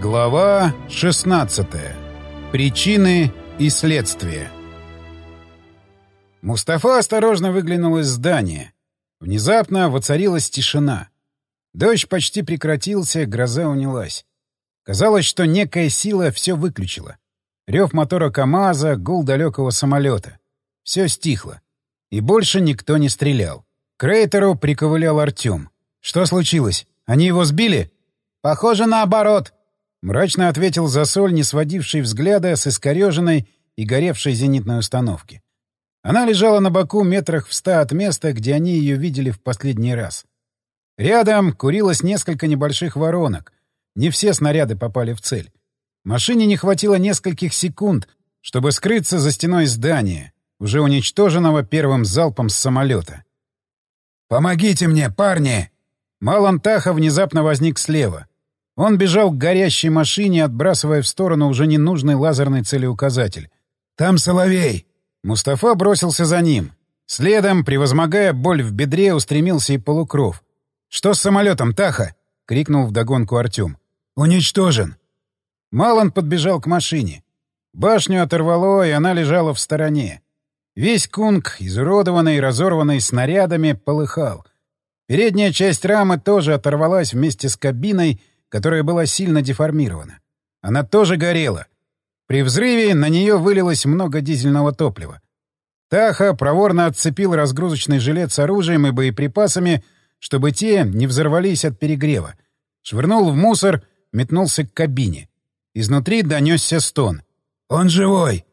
Глава 16. Причины и следствия. Мустафа осторожно выглянул из здания. Внезапно воцарилась тишина. Дождь почти прекратился, гроза унялась. Казалось, что некая сила все выключила. Рев мотора КамАЗа, гул далекого самолета. Все стихло. И больше никто не стрелял. К Рейтеру приковылял Артем. «Что случилось? Они его сбили?» «Похоже, наоборот», — мрачно ответил Засоль, не сводивший взгляда с искореженной и горевшей зенитной установки. Она лежала на боку метрах в ста от места, где они ее видели в последний раз. Рядом курилось несколько небольших воронок. Не все снаряды попали в цель. Машине не хватило нескольких секунд, чтобы скрыться за стеной здания, уже уничтоженного первым залпом с самолета. «Помогите мне, парни!» Малан Таха внезапно возник слева. Он бежал к горящей машине, отбрасывая в сторону уже ненужный лазерный целеуказатель. «Там Соловей!» Мустафа бросился за ним. Следом, превозмогая боль в бедре, устремился и полукров. «Что с самолетом, Таха?» — крикнул вдогонку Артем. «Уничтожен!» Малон подбежал к машине. Башню оторвало, и она лежала в стороне. Весь кунг, изуродованный и разорванный снарядами, полыхал. Передняя часть рамы тоже оторвалась вместе с кабиной которая была сильно деформирована. Она тоже горела. При взрыве на нее вылилось много дизельного топлива. Таха проворно отцепил разгрузочный жилет с оружием и боеприпасами, чтобы те не взорвались от перегрева. Швырнул в мусор, метнулся к кабине. Изнутри донесся стон. «Он живой!»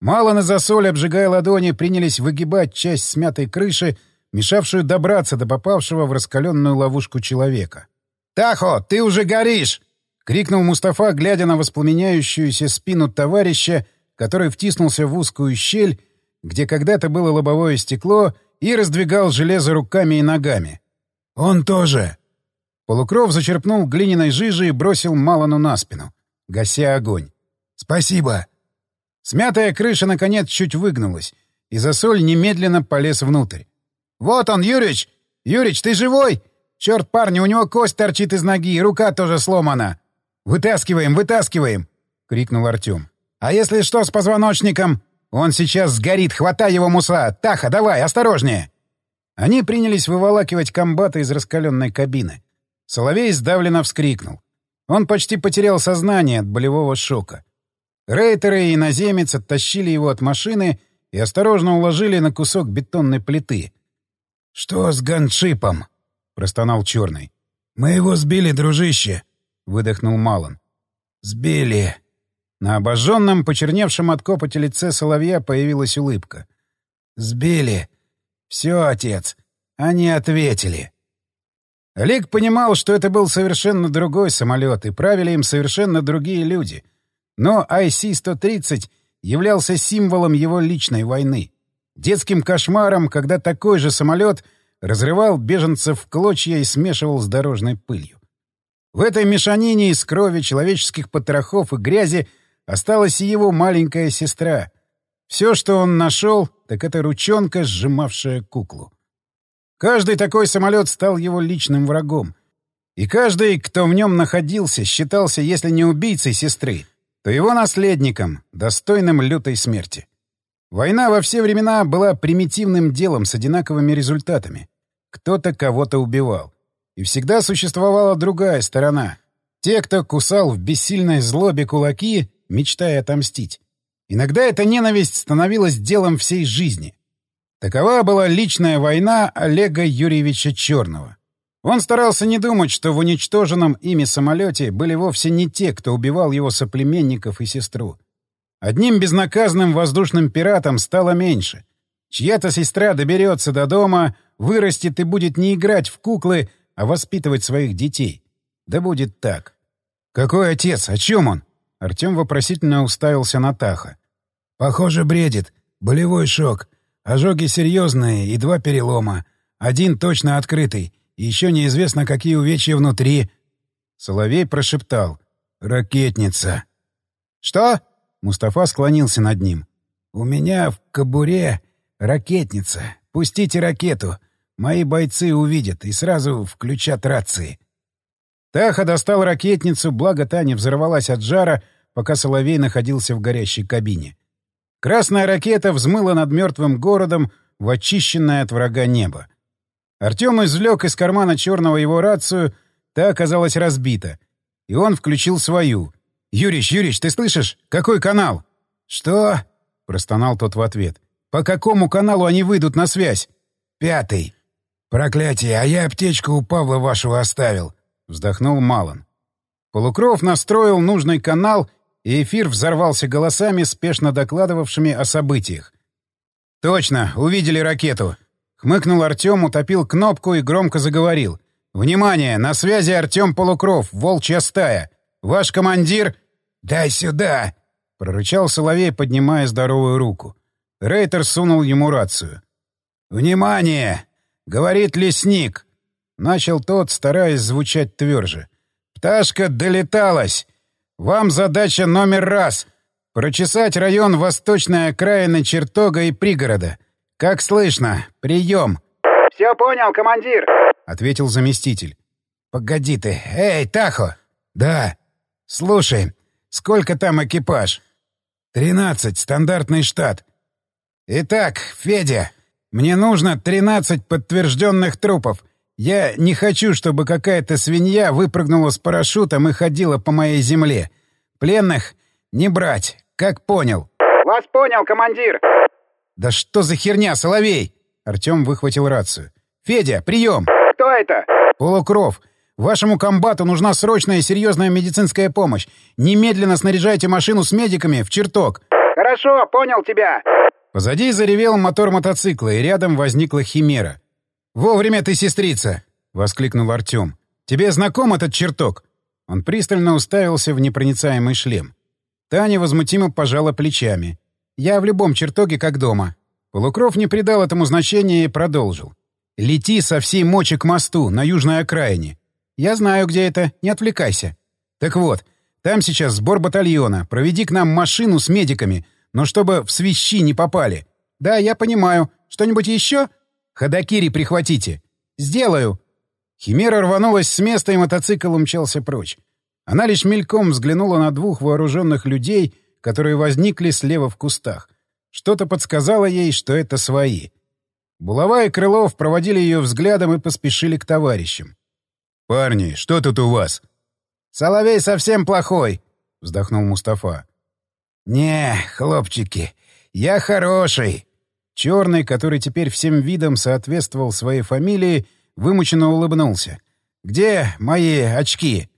Мало на засоль, обжигая ладони, принялись выгибать часть смятой крыши, мешавшую добраться до попавшего в раскаленную ловушку человека. «Тахо, ты уже горишь!» — крикнул Мустафа, глядя на воспламеняющуюся спину товарища, который втиснулся в узкую щель, где когда-то было лобовое стекло, и раздвигал железо руками и ногами. «Он тоже!» Полукров зачерпнул глиняной жижи и бросил Малану на спину, гася огонь. «Спасибо!» Смятая крыша, наконец, чуть выгнулась, и засоль немедленно полез внутрь. «Вот он, Юрич! Юрич, ты живой? Черт, парни, у него кость торчит из ноги, и рука тоже сломана. Вытаскиваем, вытаскиваем! — крикнул Артем. А если что с позвоночником? Он сейчас сгорит, хватай его, муса! Таха, давай, осторожнее! Они принялись выволакивать комбата из раскаленной кабины. Соловей сдавленно вскрикнул. Он почти потерял сознание от болевого шока. Рейтеры и иноземец оттащили его от машины и осторожно уложили на кусок бетонной плиты. «Что с ганшипом?» Простонал черный. Мы его сбили, дружище, выдохнул Малон. Сбили. На обожженном, почерневшем от копоти лице соловья появилась улыбка. Сбили. Все, отец. Они ответили. Олег понимал, что это был совершенно другой самолет, и правили им совершенно другие люди. Но IC-130 являлся символом его личной войны. Детским кошмаром, когда такой же самолет — разрывал беженцев в клочья и смешивал с дорожной пылью. В этой мешанине из крови, человеческих потрохов и грязи осталась и его маленькая сестра. Все, что он нашел, так это ручонка, сжимавшая куклу. Каждый такой самолет стал его личным врагом. И каждый, кто в нем находился, считался, если не убийцей сестры, то его наследником, достойным лютой смерти. Война во все времена была примитивным делом с одинаковыми результатами. Кто-то кого-то убивал. И всегда существовала другая сторона. Те, кто кусал в бессильной злобе кулаки, мечтая отомстить. Иногда эта ненависть становилась делом всей жизни. Такова была личная война Олега Юрьевича Черного. Он старался не думать, что в уничтоженном ими самолете были вовсе не те, кто убивал его соплеменников и сестру. Одним безнаказанным воздушным пиратом стало меньше. Чья-то сестра доберется до дома, вырастет и будет не играть в куклы, а воспитывать своих детей. Да будет так. «Какой отец? О чем он?» Артем вопросительно уставился на Таха. «Похоже, бредит. Болевой шок. Ожоги серьезные и два перелома. Один точно открытый. еще неизвестно, какие увечья внутри». Соловей прошептал. «Ракетница». «Что?» Мустафа склонился над ним. «У меня в кобуре ракетница. Пустите ракету. Мои бойцы увидят и сразу включат рации». Таха достал ракетницу, благо та не взорвалась от жара, пока Соловей находился в горящей кабине. Красная ракета взмыла над мертвым городом в очищенное от врага небо. Артем извлек из кармана черного его рацию, та оказалась разбита. И он включил свою. «Юрич, Юрич, ты слышишь? Какой канал?» «Что?» — простонал тот в ответ. «По какому каналу они выйдут на связь?» «Пятый. Проклятие, а я аптечку у Павла вашего оставил. — вздохнул Малон. Полукров настроил нужный канал, и эфир взорвался голосами, спешно докладывавшими о событиях. «Точно, увидели ракету!» Хмыкнул Артем, утопил кнопку и громко заговорил. «Внимание! На связи Артем Полукров, волчья стая. Ваш командир...» «Дай сюда!» — прорычал Соловей, поднимая здоровую руку. Рейтер сунул ему рацию. «Внимание! Говорит лесник. Начал тот, стараясь звучать тверже. «Пташка долеталась! Вам задача номер раз — прочесать район восточной окраины чертога и пригорода. Как слышно? Прием!» «Все понял, командир!» — ответил заместитель. «Погоди ты! Эй, Тахо!» «Да!» «Слушай, сколько там экипаж?» «Тринадцать, стандартный штат». «Итак, Федя, мне нужно тринадцать подтвержденных трупов — я не хочу, чтобы какая-то свинья выпрыгнула с парашютом и ходила по моей земле. Пленных не брать, как понял. Вас понял, командир. Да что за херня, Соловей? Артем выхватил рацию. Федя, прием. Кто это? Полукров. Вашему комбату нужна срочная и серьезная медицинская помощь. Немедленно снаряжайте машину с медиками в чертог. Хорошо, понял тебя. Позади заревел мотор мотоцикла, и рядом возникла химера. «Вовремя ты, сестрица!» — воскликнул Артем. «Тебе знаком этот чертог?» Он пристально уставился в непроницаемый шлем. Таня возмутимо пожала плечами. «Я в любом чертоге как дома». Полукров не придал этому значения и продолжил. «Лети со всей мочи к мосту, на южной окраине. Я знаю, где это, не отвлекайся. Так вот, там сейчас сбор батальона. Проведи к нам машину с медиками, но чтобы в свищи не попали. Да, я понимаю. Что-нибудь еще?» Ходокири прихватите. Сделаю. Химера рванулась с места, и мотоцикл умчался прочь. Она лишь мельком взглянула на двух вооруженных людей, которые возникли слева в кустах. Что-то подсказало ей, что это свои. Булава и Крылов проводили ее взглядом и поспешили к товарищам. «Парни, что тут у вас?» «Соловей совсем плохой», — вздохнул Мустафа. «Не, хлопчики, я хороший», Черный, который теперь всем видом соответствовал своей фамилии, вымученно улыбнулся. «Где мои очки?»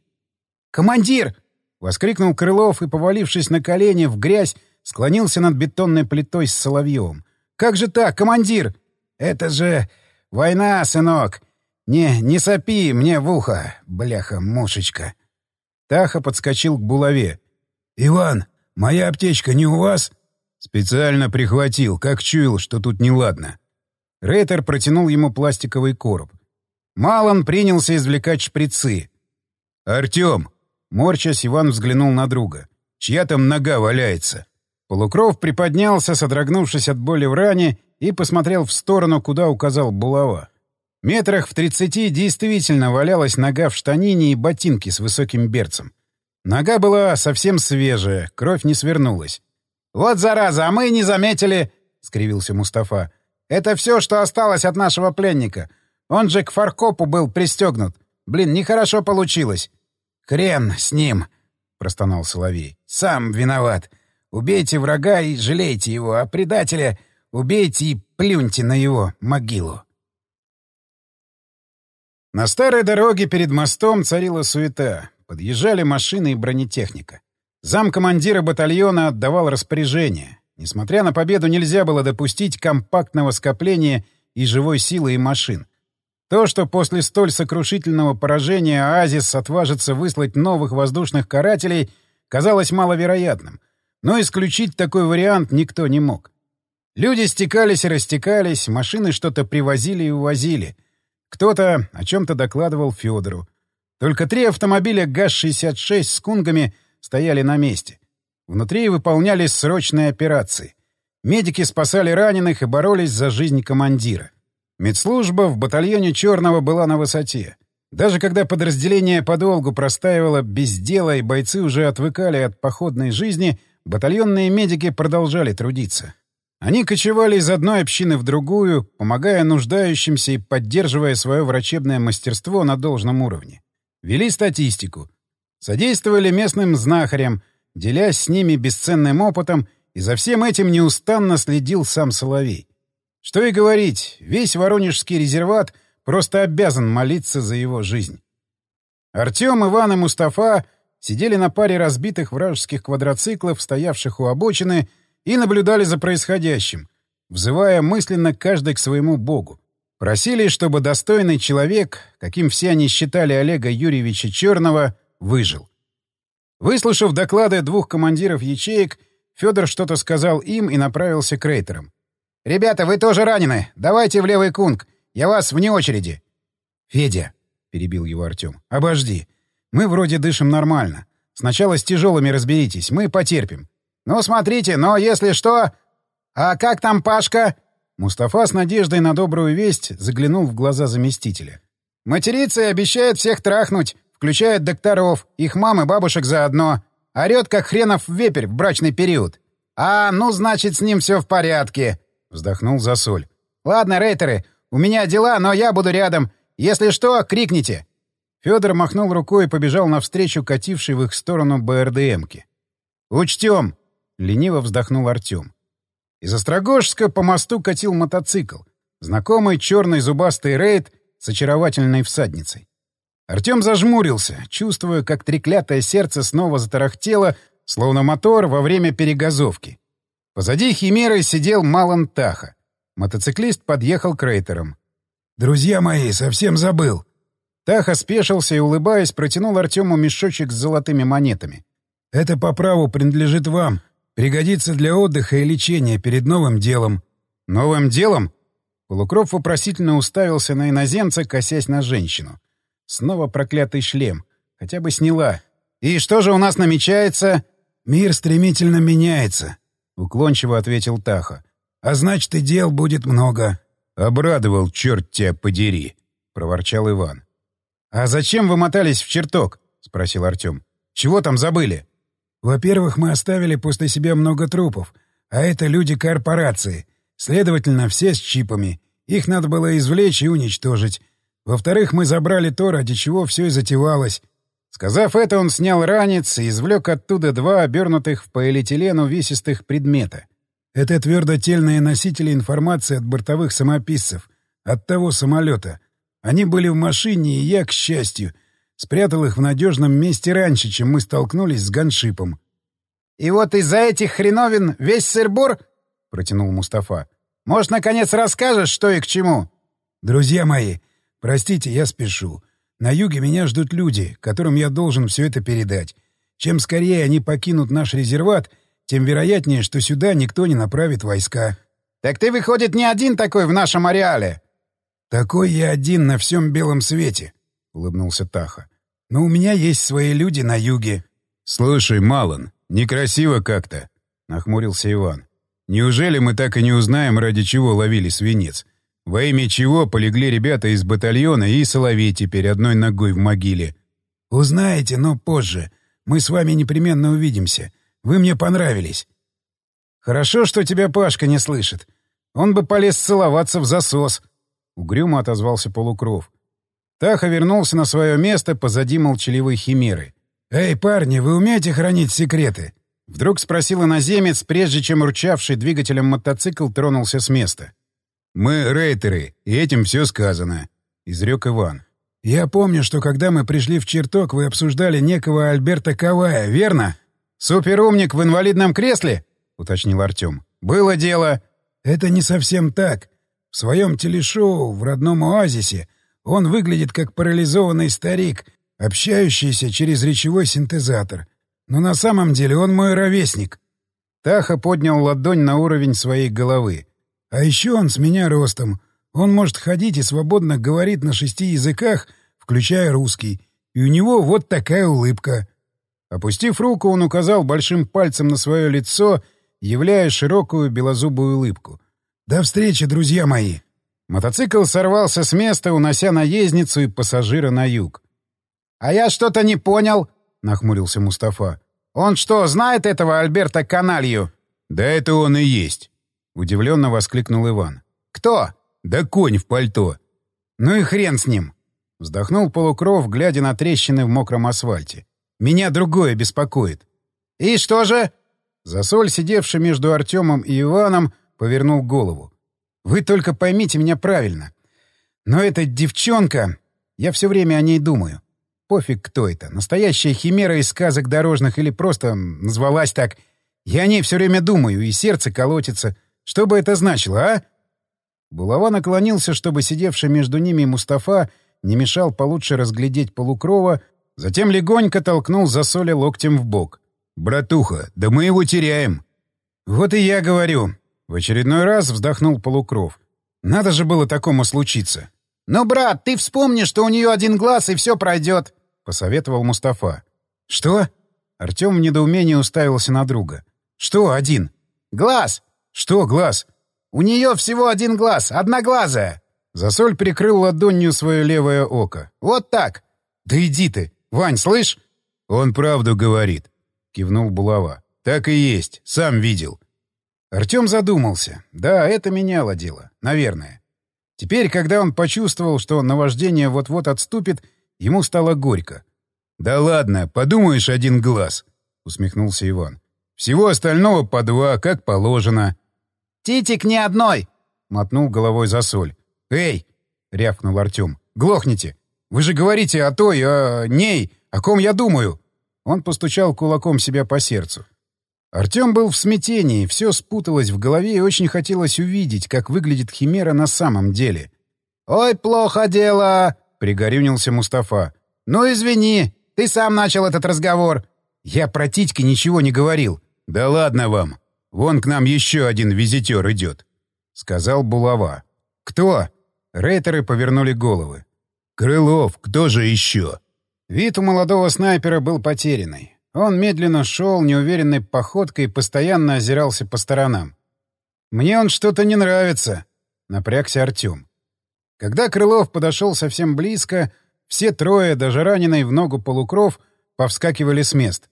«Командир!» — воскликнул Крылов и, повалившись на колени в грязь, склонился над бетонной плитой с Соловьевым. «Как же так, командир? Это же война, сынок! Не, не сопи мне в ухо, бляха-мушечка!» Таха подскочил к булаве. «Иван, моя аптечка не у вас?» Специально прихватил, как чуял, что тут неладно. Рейтер протянул ему пластиковый короб. Малон принялся извлекать шприцы. «Артем!» — морчась, Иван взглянул на друга. «Чья там нога валяется?» Полукров приподнялся, содрогнувшись от боли в ране, и посмотрел в сторону, куда указал булава. Метрах в тридцати действительно валялась нога в штанине и ботинке с высоким берцем. Нога была совсем свежая, кровь не свернулась. «Вот зараза, а мы не заметили!» — скривился Мустафа. «Это все, что осталось от нашего пленника. Он же к фаркопу был пристегнут. Блин, нехорошо получилось». «Хрен с ним!» — простонал Соловей. «Сам виноват. Убейте врага и жалейте его, а предателя убейте и плюньте на его могилу». На старой дороге перед мостом царила суета. Подъезжали машины и бронетехника. Замкомандира батальона отдавал распоряжение. Несмотря на победу, нельзя было допустить компактного скопления и живой силы и машин. То, что после столь сокрушительного поражения Оазис отважится выслать новых воздушных карателей, казалось маловероятным. Но исключить такой вариант никто не мог. Люди стекались и растекались, машины что-то привозили и увозили. Кто-то о чем-то докладывал Федору. Только три автомобиля ГАЗ-66 с кунгами — стояли на месте. Внутри выполнялись срочные операции. Медики спасали раненых и боролись за жизнь командира. Медслужба в батальоне «Черного» была на высоте. Даже когда подразделение подолгу простаивало без дела и бойцы уже отвыкали от походной жизни, батальонные медики продолжали трудиться. Они кочевали из одной общины в другую, помогая нуждающимся и поддерживая свое врачебное мастерство на должном уровне. Вели статистику. Содействовали местным знахарям, делясь с ними бесценным опытом, и за всем этим неустанно следил сам Соловей. Что и говорить, весь Воронежский резерват — Просто обязан молиться за его жизнь. Артем, Иван и Мустафа сидели на паре разбитых вражеских квадроциклов, стоявших у обочины, и наблюдали за происходящим, взывая мысленно каждый к своему богу. Просили, чтобы достойный человек, каким все они считали Олега Юрьевича Черного, выжил. Выслушав доклады двух командиров ячеек, Федор что-то сказал им и направился к рейтерам. «Ребята, вы тоже ранены. Давайте в левый кунг. Я вас вне очереди. — Федя, — перебил его Артем, — обожди. Мы вроде дышим нормально. Сначала с тяжелыми разберитесь, мы потерпим. Ну, смотрите, но если что... А как там Пашка? Мустафа с надеждой на добрую весть заглянул в глаза заместителя. Матерится и обещает всех трахнуть, включая докторов, их мам и бабушек заодно. Орет, как хренов вепрь в брачный период. «А, ну, значит, с ним все в порядке», — вздохнул Засоль. «Ладно, рейтеры, у меня дела, но я буду рядом. Если что, крикните!» Федор махнул рукой и побежал навстречу катившей в их сторону БРДМки. «Учтем!» — лениво вздохнул Артем. Из Острогожска по мосту катил мотоцикл. Знакомый черный зубастый рейд с очаровательной всадницей. Артем зажмурился, чувствуя, как треклятое сердце снова затарахтело, словно мотор во время перегазовки. Позади Химеры сидел Малан Таха. Мотоциклист подъехал к рейтерам. «Друзья мои, совсем забыл!» Таха спешился и, улыбаясь, протянул Артему мешочек с золотыми монетами. «Это по праву принадлежит вам. Пригодится для отдыха и лечения перед новым делом». «Новым делом?» Полукров вопросительно уставился на иноземца, косясь на женщину. Снова проклятый шлем. Хотя бы сняла. «И что же у нас намечается?» «Мир стремительно меняется», — уклончиво ответил Таха. А значит, и дел будет много. — Обрадовал, черт тебя подери, — проворчал Иван. — А зачем вы мотались в чертог? — спросил Артем. — Чего там забыли? — Во-первых, мы оставили после себя много трупов, а это люди корпорации. Следовательно, все с чипами. Их надо было извлечь и уничтожить. Во-вторых, мы забрали то, ради чего все и затевалось. Сказав это, он снял ранец и извлек оттуда два обернутых в полиэтилен увесистых предмета — это твердотельные носители информации от бортовых самописцев, от того самолета. Они были в машине, и я, к счастью, спрятал их в надежном месте раньше, чем мы столкнулись с ганшипом. — И вот из-за этих хреновин весь сырбор? — протянул Мустафа. — Может, наконец расскажешь, что и к чему? — Друзья мои, простите, я спешу. На юге меня ждут люди, которым я должен все это передать. Чем скорее они покинут наш резерват — тем вероятнее, что сюда никто не направит войска. — Так ты, выходит, не один такой в нашем ареале? — Такой я один на всем белом свете, — улыбнулся Таха. — Но у меня есть свои люди на юге. — Слушай, Малон, некрасиво как-то, — нахмурился Иван. — Неужели мы так и не узнаем, ради чего ловили свинец? Во имя чего полегли ребята из батальона и Соловей теперь одной ногой в могиле? — Узнаете, но позже. Мы с вами непременно увидимся. Вы мне понравились. Хорошо, что тебя Пашка не слышит. Он бы полез целоваться в засос. Угрюмо отозвался Полукров. Таха вернулся на свое место позади молчаливой химеры. «Эй, парни, вы умеете хранить секреты?» Вдруг спросил иноземец, прежде чем урчавший двигателем мотоцикл тронулся с места. «Мы рейтеры, и этим все сказано», — изрек Иван. «Я помню, что когда мы пришли в чертог, вы обсуждали некого Альберта Кавая, верно?» «Суперумник в инвалидном кресле?» — уточнил Артем. «Было дело». «Это не совсем так. В своем телешоу в родном оазисе он выглядит как парализованный старик, общающийся через речевой синтезатор. Но на самом деле он мой ровесник». Таха поднял ладонь на уровень своей головы. «А еще он с меня ростом. Он может ходить и свободно говорит на шести языках, включая русский. И у него вот такая улыбка». Опустив руку, он указал большим пальцем на свое лицо, являя широкую белозубую улыбку. «До встречи, друзья мои!» Мотоцикл сорвался с места, унося наездницу и пассажира на юг. «А я что-то не понял», — нахмурился Мустафа. «Он что, знает этого Альберта Каналью?» «Да это он и есть», — удивленно воскликнул Иван. «Кто?» «Да конь в пальто». «Ну и хрен с ним!» — вздохнул полукров, глядя на трещины в мокром асфальте. «Меня другое беспокоит». «И что же?» Засоль, сидевший между Артемом и Иваном, повернул голову. «Вы только поймите меня правильно. Но эта девчонка... Я все время о ней думаю. Пофиг, кто это. Настоящая химера из сказок дорожных или просто назвалась так. Я о ней все время думаю, и сердце колотится. Что бы это значило, а?» Булава наклонился, чтобы сидевший между ними Мустафа не мешал получше разглядеть полукрова, затем легонько толкнул за соли локтем в бок. «Братуха, да мы его теряем!» «Вот и я говорю!» В очередной раз вздохнул полукров. «Надо же было такому случиться!» «Ну, брат, ты вспомни, что у нее один глаз, и все пройдет!» — посоветовал Мустафа. «Что?» Артем в недоумении уставился на друга. «Что один?» «Глаз!» «Что глаз?» «У нее всего один глаз, одноглазая!» Засоль прикрыл ладонью свое левое око. «Вот так!» «Да иди ты! Вань, слышь?» «Он правду говорит», — кивнул Булава. «Так и есть, сам видел». Артем задумался. Да, это меняло дело. Наверное. Теперь, когда он почувствовал, что наваждение вот-вот отступит, ему стало горько. «Да ладно, подумаешь, один глаз», — усмехнулся Иван. «Всего остального по два, как положено». «Титик не одной!» — мотнул головой за соль. «Эй!» — рявкнул Артем. «Глохните! Вы же говорите о той, о ней, о ком я думаю!» Он постучал кулаком себя по сердцу. Артем был в смятении, все спуталось в голове и очень хотелось увидеть, как выглядит Химера на самом деле. «Ой, плохо дело!» — пригорюнился Мустафа. «Ну, извини, ты сам начал этот разговор». «Я про Титьки ничего не говорил». «Да ладно вам. Вон к нам еще один визитер идет», — сказал Булава. «Кто?» Рейтеры повернули головы. «Крылов, кто же еще?» Вид у молодого снайпера был потерянный. Он медленно шел, неуверенной походкой и постоянно озирался по сторонам. «Мне он что-то не нравится», — напрягся Артем. Когда Крылов подошел совсем близко, все трое, даже раненый в ногу полукров, повскакивали с мест.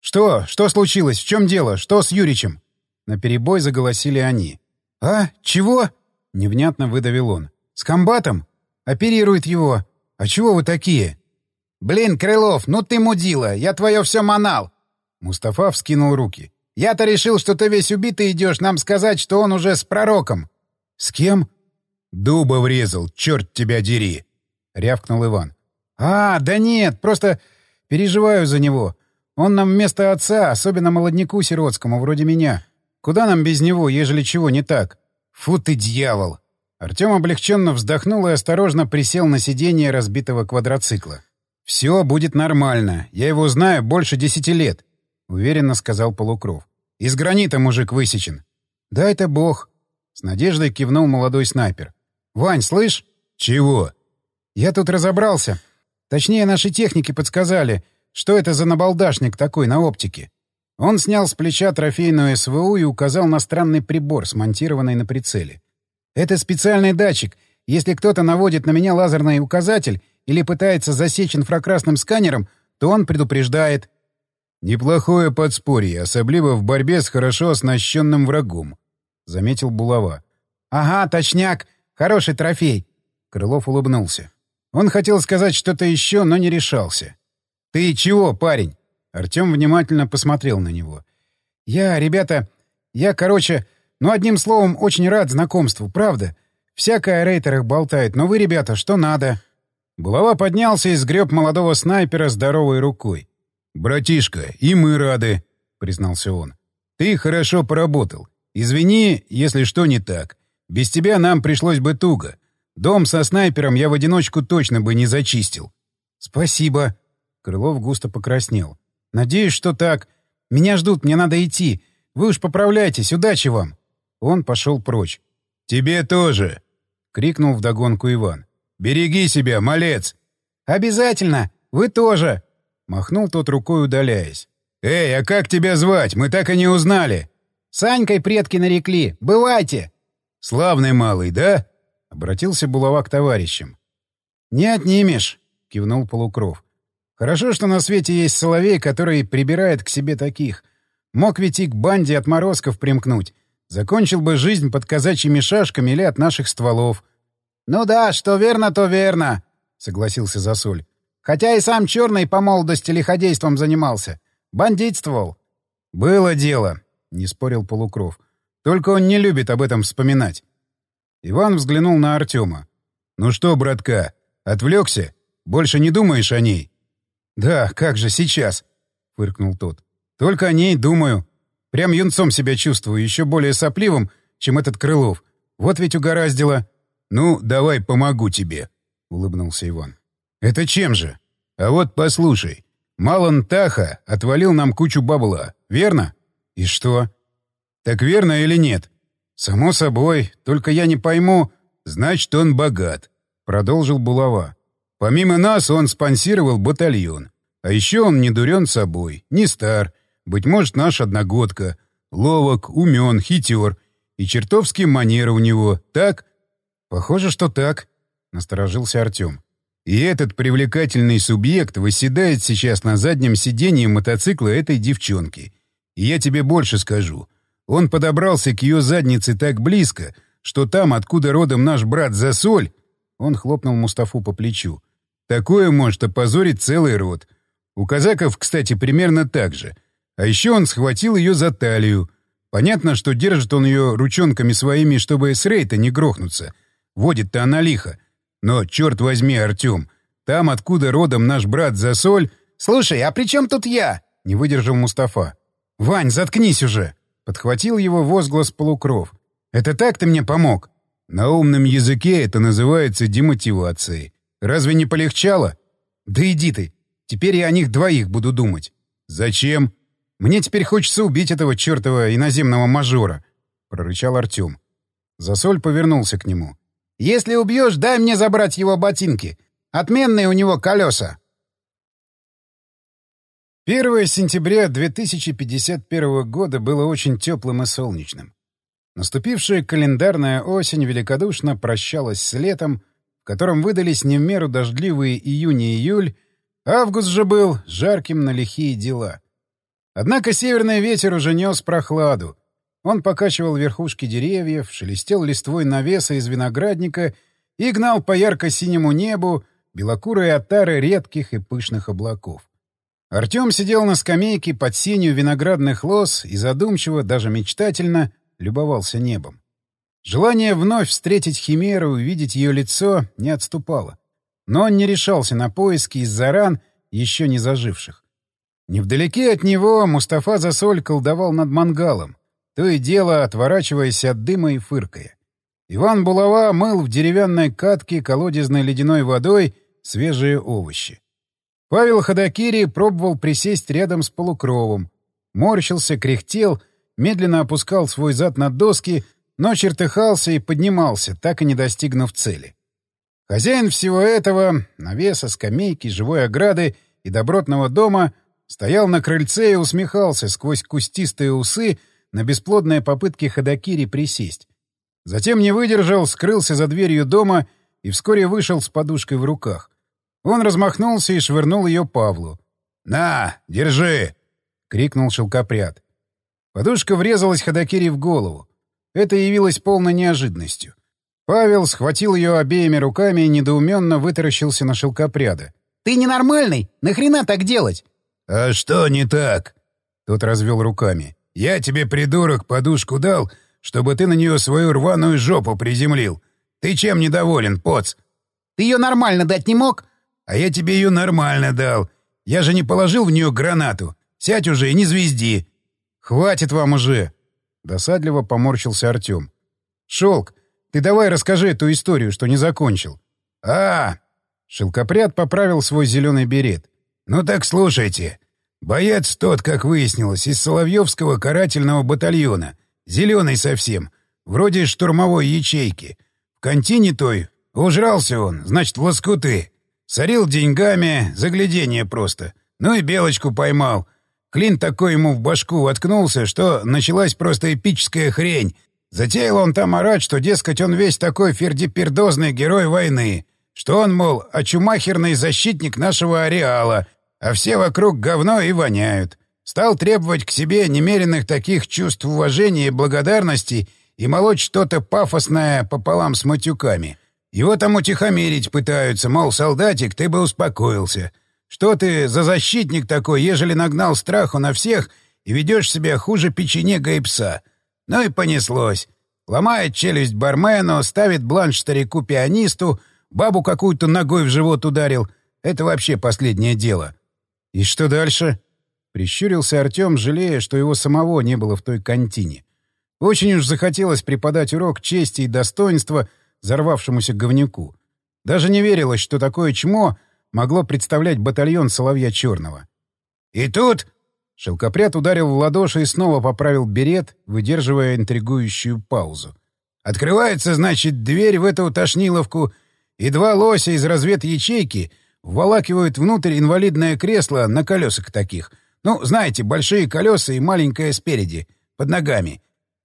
«Что? Что случилось? В чем дело? Что с Юричем?» Наперебой заголосили они. «А? Чего?» — невнятно выдавил он. «С комбатом? Оперирует его. А чего вы такие?» «Блин, Крылов, ну ты мудила! Я твое все манал!» Мустафа вскинул руки. «Я-то решил, что ты весь убитый идешь нам сказать, что он уже с пророком». «С кем?» «Дуба врезал, черт тебя дери!» — рявкнул Иван. «А, да нет, просто переживаю за него. Он нам вместо отца, особенно молодняку сиротскому, вроде меня. Куда нам без него, ежели чего не так?» «Фу ты, дьявол!» Артем облегченно вздохнул и осторожно присел на сиденье разбитого квадроцикла. «Все будет нормально. Я его знаю больше десяти лет», — уверенно сказал Полукров. «Из гранита мужик высечен». «Да это бог», — с надеждой кивнул молодой снайпер. «Вань, слышь?» «Чего?» «Я тут разобрался. Точнее, наши техники подсказали, что это за набалдашник такой на оптике. Он снял с плеча трофейную СВУ и указал на странный прибор, смонтированный на прицеле. «Это специальный датчик. Если кто-то наводит на меня лазерный указатель или пытается засечь инфракрасным сканером, то он предупреждает». «Неплохое подспорье, особливо в борьбе с хорошо оснащенным врагом», — заметил Булава. «Ага, точняк. Хороший трофей». Крылов улыбнулся. Он хотел сказать что-то еще, но не решался. «Ты чего, парень?» Артем внимательно посмотрел на него. «Я, ребята, я, короче, ну, одним словом, очень рад знакомству, правда. Всякое о рейтерах болтает, но вы, ребята, что надо?» Булава поднялся и сгреб молодого снайпера здоровой рукой. «Братишка, и мы рады», — признался он. «Ты хорошо поработал. Извини, если что не так. Без тебя нам пришлось бы туго. Дом со снайпером я в одиночку точно бы не зачистил». «Спасибо». Крылов густо покраснел. «Надеюсь, что так. Меня ждут, мне надо идти. Вы уж поправляйтесь, удачи вам!» Он пошел прочь. «Тебе тоже!» — крикнул вдогонку Иван. «Береги себя, малец!» «Обязательно! Вы тоже!» — махнул тот рукой, удаляясь. «Эй, а как тебя звать? Мы так и не узнали!» «Санькой предки нарекли. Бывайте!» «Славный малый, да?» Обратился булава к товарищам. «Не отнимешь!» — кивнул Полукров. «Хорошо, что на свете есть соловей, который прибирает к себе таких. Мог ведь и к банде отморозков примкнуть. Закончил бы жизнь под казачьими шашками или от наших стволов. — Ну да, что верно, то верно, — согласился Засоль. — Хотя и сам Черный по молодости лиходейством занимался. Бандитствовал. — Было дело, — не спорил Полукров. — Только он не любит об этом вспоминать. Иван взглянул на Артема. — Ну что, братка, отвлекся? Больше не думаешь о ней? — Да, как же сейчас, — фыркнул тот. — Только о ней думаю. Прям юнцом себя чувствую, еще более сопливым, чем этот Крылов. Вот ведь угораздило. — Ну, давай помогу тебе, — улыбнулся Иван. — Это чем же? А вот послушай. Малон Таха отвалил нам кучу бабла, верно? И что? Так верно или нет? Само собой, только я не пойму. Значит, он богат, — продолжил Булава. Помимо нас он спонсировал батальон. А еще он не дурен собой, не стар, быть может, наш одногодка. Ловок, умен, хитер. И чертовски манера у него. Так? Похоже, что так, — насторожился Артем. И этот привлекательный субъект выседает сейчас на заднем сиденье мотоцикла этой девчонки. И я тебе больше скажу. Он подобрался к ее заднице так близко, что там, откуда родом наш брат Засоль, он хлопнул Мустафу по плечу. Такое может опозорить целый род. У казаков, кстати, примерно так же. А еще он схватил ее за талию. Понятно, что держит он ее ручонками своими, чтобы с рейта не грохнуться. Водит-то она лихо. Но, черт возьми, Артем, там, откуда родом наш брат Засоль... «Слушай, а при чем тут я?» — не выдержал Мустафа. «Вань, заткнись уже!» — подхватил его возглас полукров. «Это так ты мне помог?» «На умном языке это называется демотивацией. Разве не полегчало?» «Да иди ты! Теперь я о них двоих буду думать». «Зачем?» Мне теперь хочется убить этого чертова иноземного мажора, — прорычал Артем. Засоль повернулся к нему. — Если убьешь, дай мне забрать его ботинки. Отменные у него колеса. 1 сентября 2051 года было очень теплым и солнечным. Наступившая календарная осень великодушно прощалась с летом, в котором выдались не в меру дождливые июнь и июль, август же был жарким на лихие дела. Однако северный ветер уже нес прохладу. Он покачивал верхушки деревьев, шелестел листвой навеса из виноградника и гнал по ярко-синему небу белокурые отары редких и пышных облаков. Артем сидел на скамейке под сенью виноградных лоз и задумчиво, даже мечтательно, любовался небом. Желание вновь встретить Химеру и увидеть ее лицо не отступало. Но он не решался на поиски из-за ран, еще не заживших. Невдалеке от него Мустафа Засоль колдовал над мангалом, то и дело отворачиваясь от дыма и фыркая. Иван Булава мыл в деревянной катке колодезной ледяной водой свежие овощи. Павел Ходокири пробовал присесть рядом с полукровом. Морщился, кряхтел, медленно опускал свой зад на доски, но чертыхался и поднимался, так и не достигнув цели. Хозяин всего этого, навеса, скамейки, живой ограды и добротного дома — Стоял на крыльце и усмехался сквозь кустистые усы на бесплодные попытки Ходокири присесть. Затем не выдержал, скрылся за дверью дома и вскоре вышел с подушкой в руках. Он размахнулся и швырнул ее Павлу. «На, держи!» — крикнул шелкопряд. Подушка врезалась Ходокири в голову. Это явилось полной неожиданностью. Павел схватил ее обеими руками и недоуменно вытаращился на шелкопряда. «Ты ненормальный? Нахрена так делать?» «А что не так?» Тот развел руками. «Я тебе, придурок, подушку дал, чтобы ты на нее свою рваную жопу приземлил. Ты чем недоволен, поц?» «Ты ее нормально дать не мог?» «А я тебе ее нормально дал. Я же не положил в нее гранату. Сядь уже и не звезди». «Хватит вам уже!» Досадливо поморщился Артем. «Шелк, ты давай расскажи эту историю, что не закончил». «А!» Шелкопряд поправил свой зеленый берет. «Ну так слушайте. Боец тот, как выяснилось, из Соловьевского карательного батальона. Зеленый совсем. Вроде штурмовой ячейки. В контине той ужрался он, значит, в лоскуты. Сорил деньгами, заглядение просто. Ну и белочку поймал. Клин такой ему в башку воткнулся, что началась просто эпическая хрень. Затеял он там орать, что, дескать, он весь такой фердипердозный герой войны, что он, мол, очумахерный защитник нашего ареала, а все вокруг говно и воняют. Стал требовать к себе немеренных таких чувств уважения и благодарности и молоть что-то пафосное пополам с матюками. Его там утихомирить пытаются, мол, солдатик, ты бы успокоился. Что ты за защитник такой, ежели нагнал страху на всех и ведешь себя хуже печенега и пса? Ну и понеслось. Ломает челюсть бармену, ставит бланш старику-пианисту, бабу какую-то ногой в живот ударил. Это вообще последнее дело. И что дальше? Прищурился Артем, жалея, что его самого не было в той контине. Очень уж захотелось преподать урок чести и достоинства взорвавшемуся говнюку. Даже не верилось, что такое чмо могло представлять батальон Соловья Черного. «И тут...» Шелкопряд ударил в ладоши и снова поправил берет, выдерживая интригующую паузу. «Открывается, значит, дверь в эту тошниловку, и два лося из разведячейки вволакивают внутрь инвалидное кресло на колесах таких, ну, знаете, большие колеса и маленькое спереди, под ногами.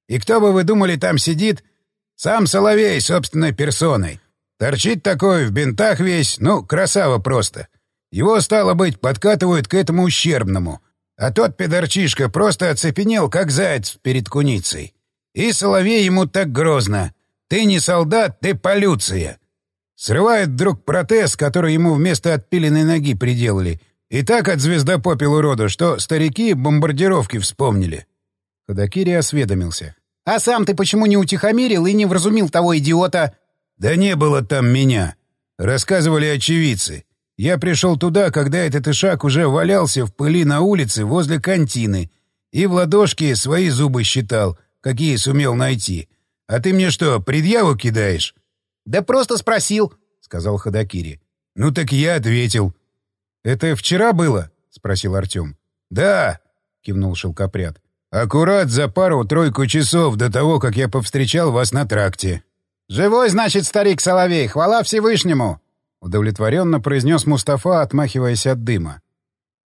И кто бы вы думали там сидит? Сам Соловей собственной персоной. Торчит такой, в бинтах весь, ну, красава просто. Его, стало быть, подкатывают к этому ущербному. А тот пидорчишка просто оцепенел, как заяц перед куницей. И Соловей ему так грозно. «Ты не солдат, ты полюция!» Срывает вдруг протез, который ему вместо отпиленной ноги приделали, и так от звездопопил уроду, что старики бомбардировки вспомнили. Ходокири осведомился. «А сам ты почему не утихомирил и не вразумил того идиота?» «Да не было там меня. Рассказывали очевидцы. Я пришел туда, когда этот ишак уже валялся в пыли на улице возле контины и в ладошки свои зубы считал, какие сумел найти. А ты мне что, предъяву кидаешь?» «Да просто спросил», — сказал Ходокири. «Ну так я ответил. «Это вчера было?» — спросил Артем. «Да», — кивнул шелкопряд. «Аккурат за пару-тройку часов до того, как я повстречал вас на тракте». «Живой, значит, старик Соловей, хвала Всевышнему!» — удовлетворенно произнес Мустафа, отмахиваясь от дыма.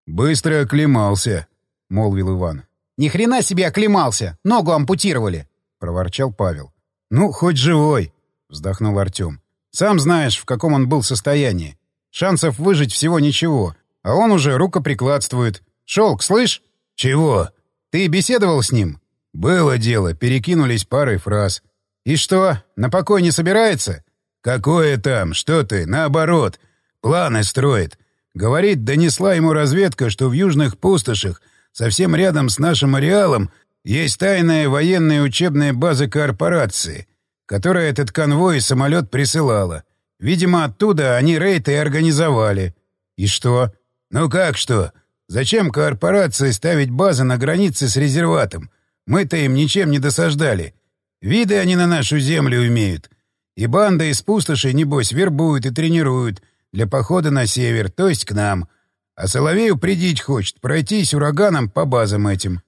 «Быстро оклемался», — молвил Иван. «Ни хрена себе оклемался! Ногу ампутировали!» — проворчал Павел. «Ну, хоть живой!» — вздохнул Артем. «Сам знаешь, в каком он был состоянии. Шансов выжить всего ничего. А он уже рукоприкладствует. Шелк, слышь? Чего? Ты беседовал с ним? Было дело, перекинулись парой фраз. И что, на покой не собирается? Какое там? Что ты? Наоборот. Планы строит. Говорит, донесла ему разведка, что в южных пустошах, совсем рядом с нашим ареалом, есть тайная военная учебная база корпорации, которая этот конвой и самолет присылала. Видимо, оттуда они рейд и организовали. И что? Ну как что? Зачем корпорации ставить базы на границе с резерватом? Мы-то им ничем не досаждали. Виды они на нашу землю имеют. И банда из пустоши, небось, вербуют и тренируют для похода на север, то есть к нам. А Соловей упредить хочет, пройтись ураганом по базам этим.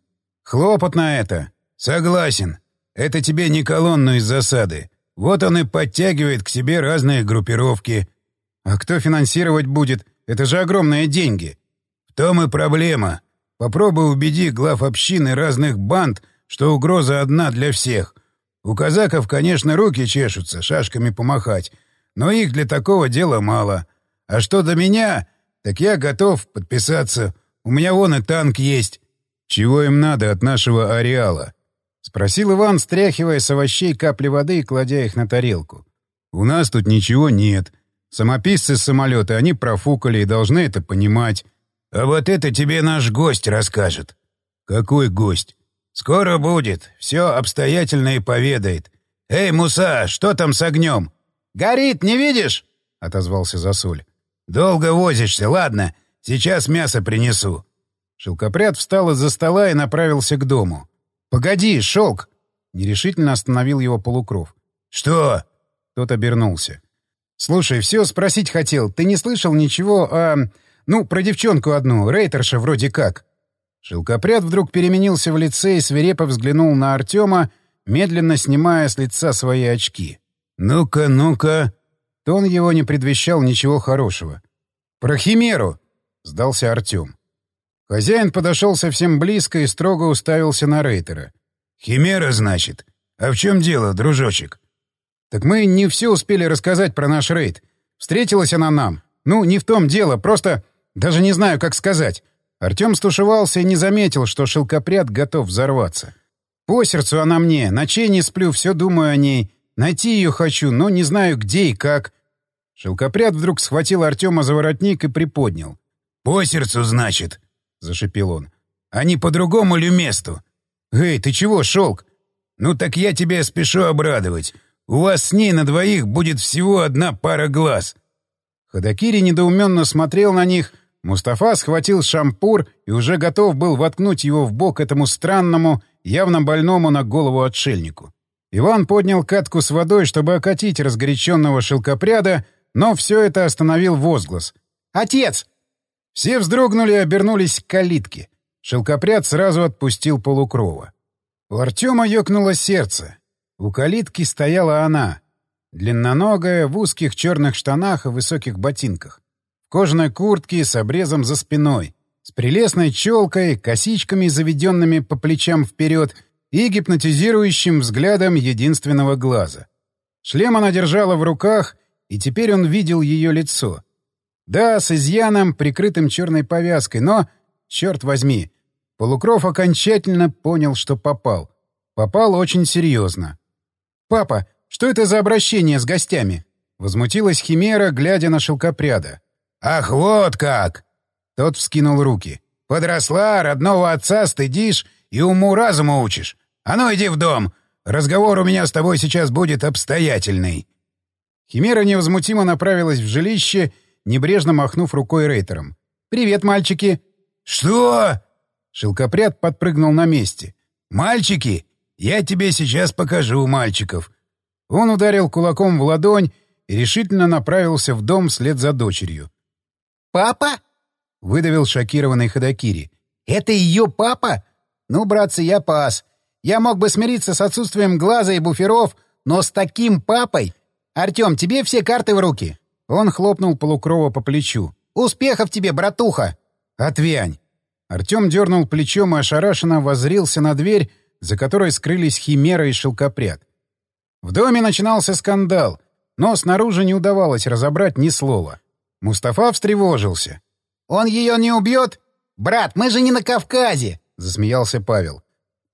Хлопотно это. Согласен. Это тебе не колонну из засады. Вот он и подтягивает к себе разные группировки. А кто финансировать будет? Это же огромные деньги. В том и проблема. Попробуй убеди глав общины разных банд, что угроза одна для всех. У казаков, конечно, руки чешутся, шашками помахать, но их для такого дела мало. А что до меня, так я готов подписаться. У меня вон и танк есть. Чего им надо от нашего ареала? — спросил Иван, стряхивая с овощей капли воды и кладя их на тарелку. «У нас тут ничего нет. Самописцы с самолета, они профукали и должны это понимать. А вот это тебе наш гость расскажет». «Какой гость?» «Скоро будет. Все обстоятельно и поведает. Эй, Муса, что там с огнем?» «Горит, не видишь?» — отозвался Засуль. «Долго возишься. Ладно, сейчас мясо принесу». Шелкопряд встал из-за стола и направился к дому. «Погоди, шелк!» — нерешительно остановил его полукров. «Что?» — тот обернулся. «Слушай, все спросить хотел. Ты не слышал ничего о... Ну, про девчонку одну, рейтерша вроде как?» Шелкопряд вдруг переменился в лице и свирепо взглянул на Артема, медленно снимая с лица свои очки. «Ну-ка, ну-ка!» Тон его не предвещал ничего хорошего. «Про Химеру!» — сдался Артем. Хозяин подошел совсем близко и строго уставился на Рейтера. «Химера, значит? А в чем дело, дружочек? Так мы не все успели рассказать про наш рейд. Встретилась она нам. Ну, не в том дело, просто... Даже не знаю, как сказать. Артем стушевался и не заметил, что шелкопряд готов взорваться. По сердцу она мне, ночей не сплю, все думаю о ней. Найти ее хочу, но не знаю, где и как. Шелкопряд вдруг схватил Артема за воротник и приподнял. «По сердцу, значит?» — зашипел он. «А не по другому ли месту?» «Эй, ты чего, Шелк?» «Ну так я тебя спешу обрадовать. У вас с ней на двоих будет всего одна пара глаз». Ходокири недоуменно смотрел на них. Мустафа схватил шампур и уже готов был воткнуть его в бок этому странному, явно больному на голову отшельнику. Иван поднял катку с водой, чтобы окатить разгоряченного шелкопряда, но все это остановил возглас. «Отец!» Все вздрогнули и обернулись к калитке. Шелкопряд сразу отпустил полукрова. У Артема ёкнуло сердце. У калитки стояла она. Длинноногая, в узких черных штанах и высоких ботинках. В кожаной куртке с обрезом за спиной. С прелестной челкой, косичками, заведенными по плечам вперед и гипнотизирующим взглядом единственного глаза. Шлем она держала в руках, и теперь он видел ее лицо. Да, с изъяном, прикрытым черной повязкой, но, черт возьми, Полукров окончательно понял, что попал. Попал очень серьезно. «Папа, что это за обращение с гостями?» Возмутилась Химера, глядя на шелкопряда. «Ах, вот как!» Тот вскинул руки. «Подросла, родного отца стыдишь и уму-разуму учишь. А ну иди в дом. Разговор у меня с тобой сейчас будет обстоятельный». Химера невозмутимо направилась в жилище, небрежно махнув рукой рейтером. «Привет, мальчики!» «Что?» Шелкопряд подпрыгнул на месте. «Мальчики? Я тебе сейчас покажу мальчиков». Он ударил кулаком в ладонь и решительно направился в дом вслед за дочерью. «Папа?» — выдавил шокированный Ходокири. «Это ее папа? Ну, братцы, я пас. Я мог бы смириться с отсутствием глаза и буферов, но с таким папой... Артем, тебе все карты в руки». Он хлопнул полукрова по плечу. «Успехов тебе, братуха!» «Отвянь!» Артем дернул плечом и ошарашенно воззрился на дверь, за которой скрылись химера и шелкопряд. В доме начинался скандал, но снаружи не удавалось разобрать ни слова. Мустафа встревожился. «Он ее не убьет? Брат, мы же не на Кавказе!» — засмеялся Павел.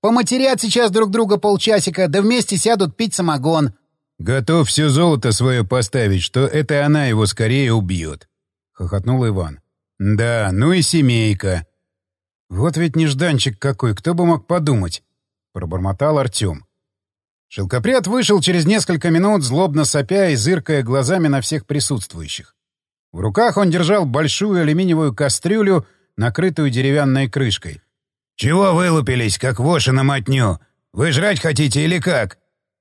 «Поматерят сейчас друг друга полчасика, да вместе сядут пить самогон». «Готов все золото свое поставить, что это она его скорее убьет», — хохотнул Иван. «Да, ну и семейка». «Вот ведь нежданчик какой, кто бы мог подумать!» — пробормотал Артем. Шелкопряд вышел через несколько минут, злобно сопя и зыркая глазами на всех присутствующих. В руках он держал большую алюминиевую кастрюлю, накрытую деревянной крышкой. «Чего вылупились, как воши на мотню? Вы жрать хотите или как?»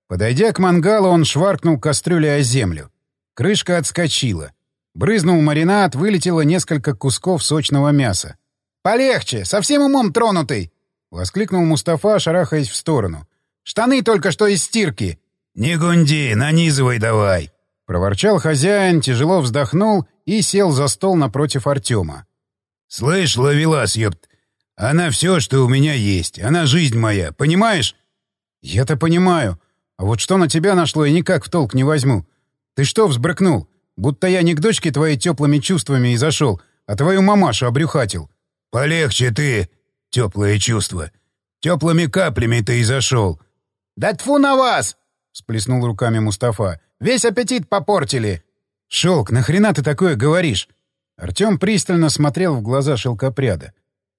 Подойдя к мангалу, он шваркнул кастрюлей о землю. Крышка отскочила. Брызнул маринад, вылетело несколько кусков сочного мяса. «Полегче! Совсем умом тронутый!» — воскликнул Мустафа, шарахаясь в сторону. «Штаны только что из стирки!» «Не гунди, нанизывай давай!» — проворчал хозяин, тяжело вздохнул и сел за стол напротив Артема. «Слышь, ловелас, ёпт, она все, что у меня есть, она жизнь моя, понимаешь?» «Я-то понимаю. А вот что на тебя нашло, я никак в толк не возьму. Ты что взбрыкнул? Будто я не к дочке твоей теплыми чувствами и зашел, а твою мамашу обрюхатил. «Полегче ты, теплые чувства. Теплыми каплями ты и зашел». «Да тфу на вас!» — сплеснул руками Мустафа. «Весь аппетит попортили!» «Шелк, нахрена ты такое говоришь?» Артем пристально смотрел в глаза шелкопряда.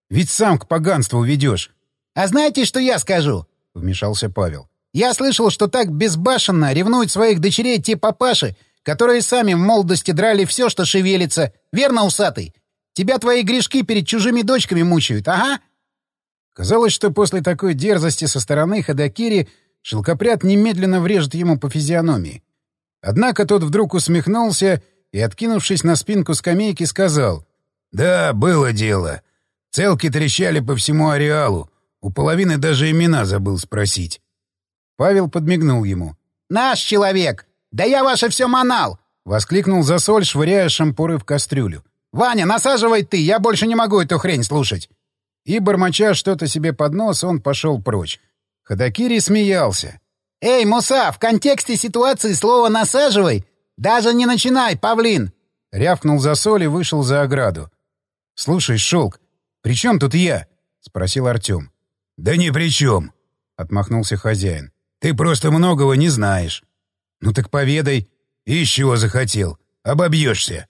«Ведь сам к поганству ведешь». «А знаете, что я скажу?» — вмешался Павел. «Я слышал, что так безбашенно ревнуют своих дочерей те папаши, которые сами в молодости драли все, что шевелится. Верно, усатый? Тебя твои грешки перед чужими дочками мучают, ага!» Казалось, что после такой дерзости со стороны Ходокири шелкопряд немедленно врежет ему по физиономии. Однако тот вдруг усмехнулся и, откинувшись на спинку скамейки, сказал. «Да, было дело. Целки трещали по всему ареалу. У половины даже имена забыл спросить». Павел подмигнул ему. «Наш человек! Да я ваше все манал!» — воскликнул Засоль, швыряя шампуры в кастрюлю. «Ваня, насаживай ты, я больше не могу эту хрень слушать!» И, бормоча что-то себе под нос, он пошел прочь. Ходокири смеялся. «Эй, Муса, в контексте ситуации слово «насаживай» даже не начинай, павлин!» Рявкнул за соль и вышел за ограду. «Слушай, Шелк, при чем тут я?» — спросил Артем. «Да ни при чем!» — отмахнулся хозяин. «Ты просто многого не знаешь». «Ну так поведай». «Из чего захотел? Обобьешься».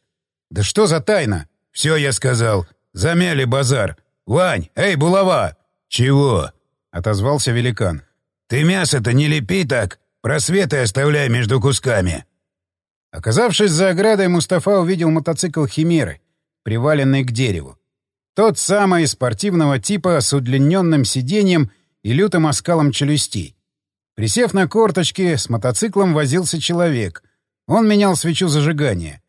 «Да что за тайна?» «Все я сказал. Замяли базар. Вань, эй, булава!» «Чего?» — отозвался великан. «Ты мясо-то не лепи так. Просветы оставляй между кусками». Оказавшись за оградой, Мустафа увидел мотоцикл «Химеры», приваленный к дереву. Тот самый спортивного типа с удлиненным сиденьем и лютым оскалом челюстей. Присев на корточки, с мотоциклом возился человек. Он менял свечу зажигания.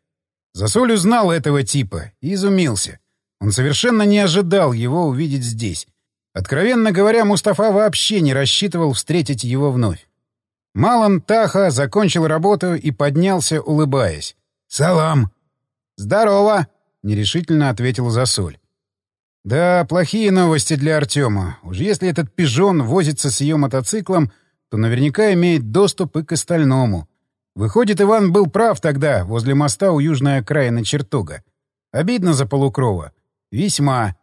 Засоль узнал этого типа и изумился. Он совершенно не ожидал его увидеть здесь. Откровенно говоря, Мустафа вообще не рассчитывал встретить его вновь. Малан Таха закончил работу и поднялся, улыбаясь. «Салам!» «Здорово!» — нерешительно ответил Засоль. «Да, плохие новости для Артема. Уж если этот пижон возится с ее мотоциклом, то наверняка имеет доступ и к остальному. Выходит, Иван был прав тогда, возле моста у южной окраины чертога. Обидно за полукрова. Весьма.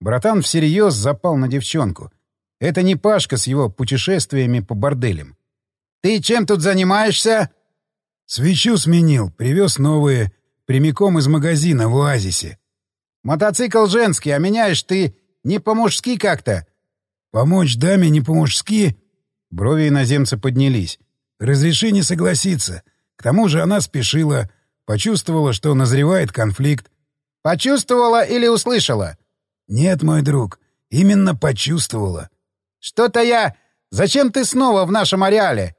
Братан всерьез запал на девчонку. Это не Пашка с его путешествиями по борделям. «Ты чем тут занимаешься?» «Свечу сменил, привез новые, прямиком из магазина в Оазисе». «Мотоцикл женский, а меняешь ты не по-мужски как-то». «Помочь даме не по-мужски?» Брови иноземца поднялись. «Разреши не согласиться. К тому же она спешила, почувствовала, что назревает конфликт». «Почувствовала или услышала?» «Нет, мой друг, именно почувствовала». «Что-то я... Зачем ты снова в нашем ареале?»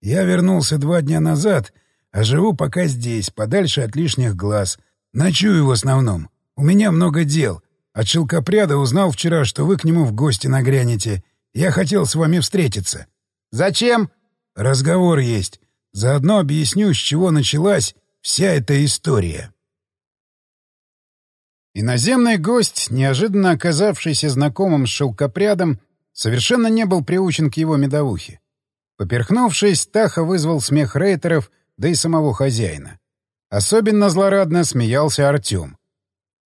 Я вернулся два дня назад, а живу пока здесь, подальше от лишних глаз. Ночую в основном. У меня много дел. От шелкопряда узнал вчера, что вы к нему в гости нагрянете. Я хотел с вами встретиться. Зачем? Разговор есть. Заодно объясню, с чего началась вся эта история. Иноземный гость, неожиданно оказавшийся знакомым с шелкопрядом, совершенно не был приучен к его медовухе. Поперхнувшись, Таха вызвал смех рейтеров, да и самого хозяина. Особенно злорадно смеялся Артем.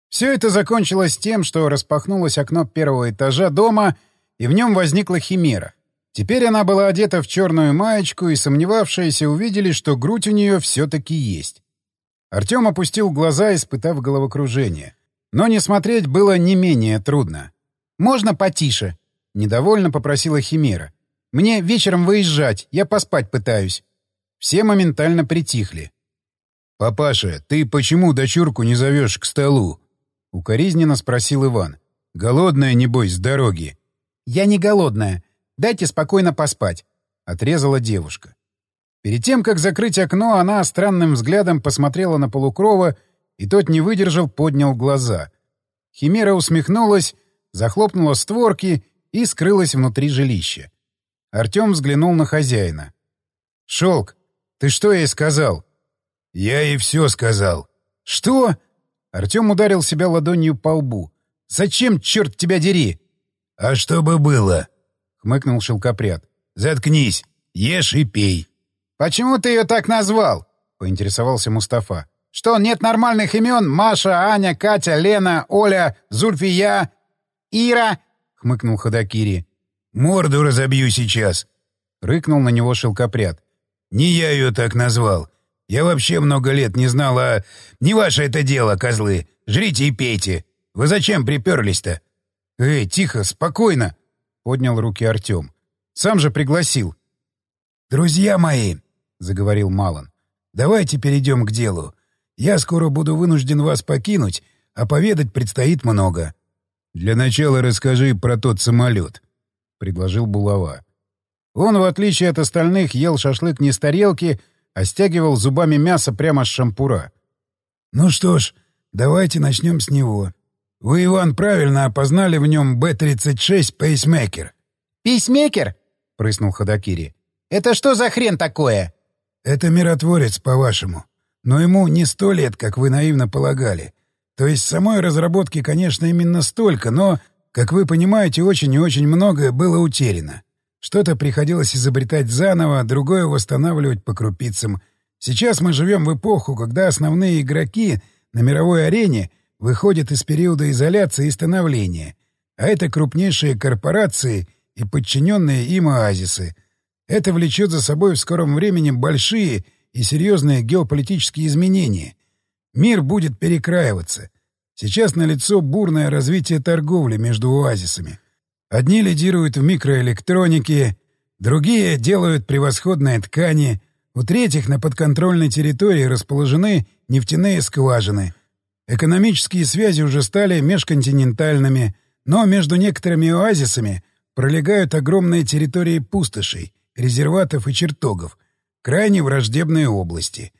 Все это закончилось тем, что распахнулось окно первого этажа дома, и в нем возникла химера. Теперь она была одета в черную маечку, и сомневавшиеся увидели, что грудь у нее все-таки есть. Артем опустил глаза, испытав головокружение. Но не смотреть было не менее трудно. «Можно потише?» — недовольно попросила Химера. Мне вечером выезжать, я поспать пытаюсь». Все моментально притихли. «Папаша, ты почему дочурку не зовешь к столу?» — укоризненно спросил Иван. «Голодная, небось, с дороги». «Я не голодная. Дайте спокойно поспать», — отрезала девушка. Перед тем, как закрыть окно, она странным взглядом посмотрела на полукрова, и тот не выдержал, поднял глаза. Химера усмехнулась, захлопнула створки и скрылась внутри жилища. Артем взглянул на хозяина. «Шелк, ты что ей сказал?» «Я ей все сказал». «Что?» Артем ударил себя ладонью по лбу. «Зачем, черт тебя дери?» «А что бы было?» — хмыкнул шелкопряд. «Заткнись, ешь и пей». «Почему ты ее так назвал?» — поинтересовался Мустафа. «Что, нет нормальных имен? Маша, Аня, Катя, Лена, Оля, Зульфия, Ира?» — хмыкнул Ходокири. Морду разобью сейчас!» — рыкнул на него шелкопряд. «Не я ее так назвал. Я вообще много лет не знал, а... Не ваше это дело, козлы. Жрите и пейте. Вы зачем приперлись-то?» «Эй, тихо, спокойно!» — поднял руки Артем. «Сам же пригласил». «Друзья мои!» — заговорил Малон. «Давайте перейдем к делу. Я скоро буду вынужден вас покинуть, а поведать предстоит много. Для начала расскажи про тот самолет предложил Булава. Он, в отличие от остальных, ел шашлык не с тарелки, а стягивал зубами мясо прямо с шампура. «Ну что ж, давайте начнем с него. Вы, Иван, правильно опознали в нем Б-36 «Пейсмейкер». «Пейсмейкер?» — прыснул Ходокири. «Это что за хрен такое?» «Это миротворец, по-вашему. Но ему не сто лет, как вы наивно полагали. То есть самой разработки, конечно, именно столько, но как вы понимаете, очень и очень многое было утеряно. Что-то приходилось изобретать заново, другое восстанавливать по крупицам. Сейчас мы живем в эпоху, когда основные игроки на мировой арене выходят из периода изоляции и становления. А это крупнейшие корпорации и подчиненные им оазисы. Это влечет за собой в скором времени большие и серьезные геополитические изменения. Мир будет перекраиваться. Сейчас налицо бурное развитие торговли между оазисами. Одни лидируют в микроэлектронике, другие делают превосходные ткани, у третьих на подконтрольной территории расположены нефтяные скважины. Экономические связи уже стали межконтинентальными, но между некоторыми оазисами пролегают огромные территории пустошей, резерватов и чертогов, крайне враждебные области.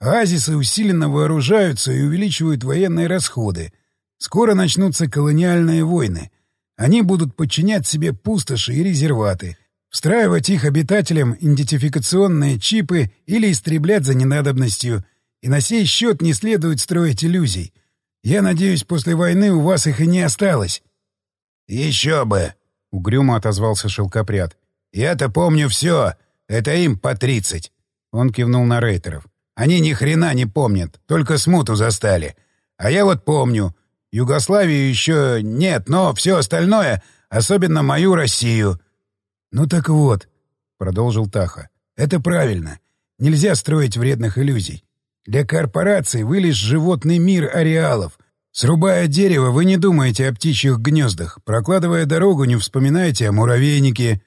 Оазисы усиленно вооружаются и увеличивают военные расходы. Скоро начнутся колониальные войны — они будут подчинять себе пустоши и резерваты, встраивать их обитателям идентификационные чипы или истреблять за ненадобностью. И на сей счет не следует строить иллюзий. Я надеюсь, после войны у вас их и не осталось. — Еще бы! — угрюмо отозвался шелкопряд. — Я-то помню все. Это им по тридцать. Он кивнул на рейтеров. Они ни хрена не помнят, только смуту застали. А я вот помню. Югославию еще нет, но все остальное, особенно мою Россию. — Ну так вот, — продолжил Таха, — это правильно. Нельзя строить вредных иллюзий. Для корпораций вы лишь животный мир ареалов. Срубая дерево, вы не думаете о птичьих гнездах. Прокладывая дорогу, не вспоминаете о муравейнике.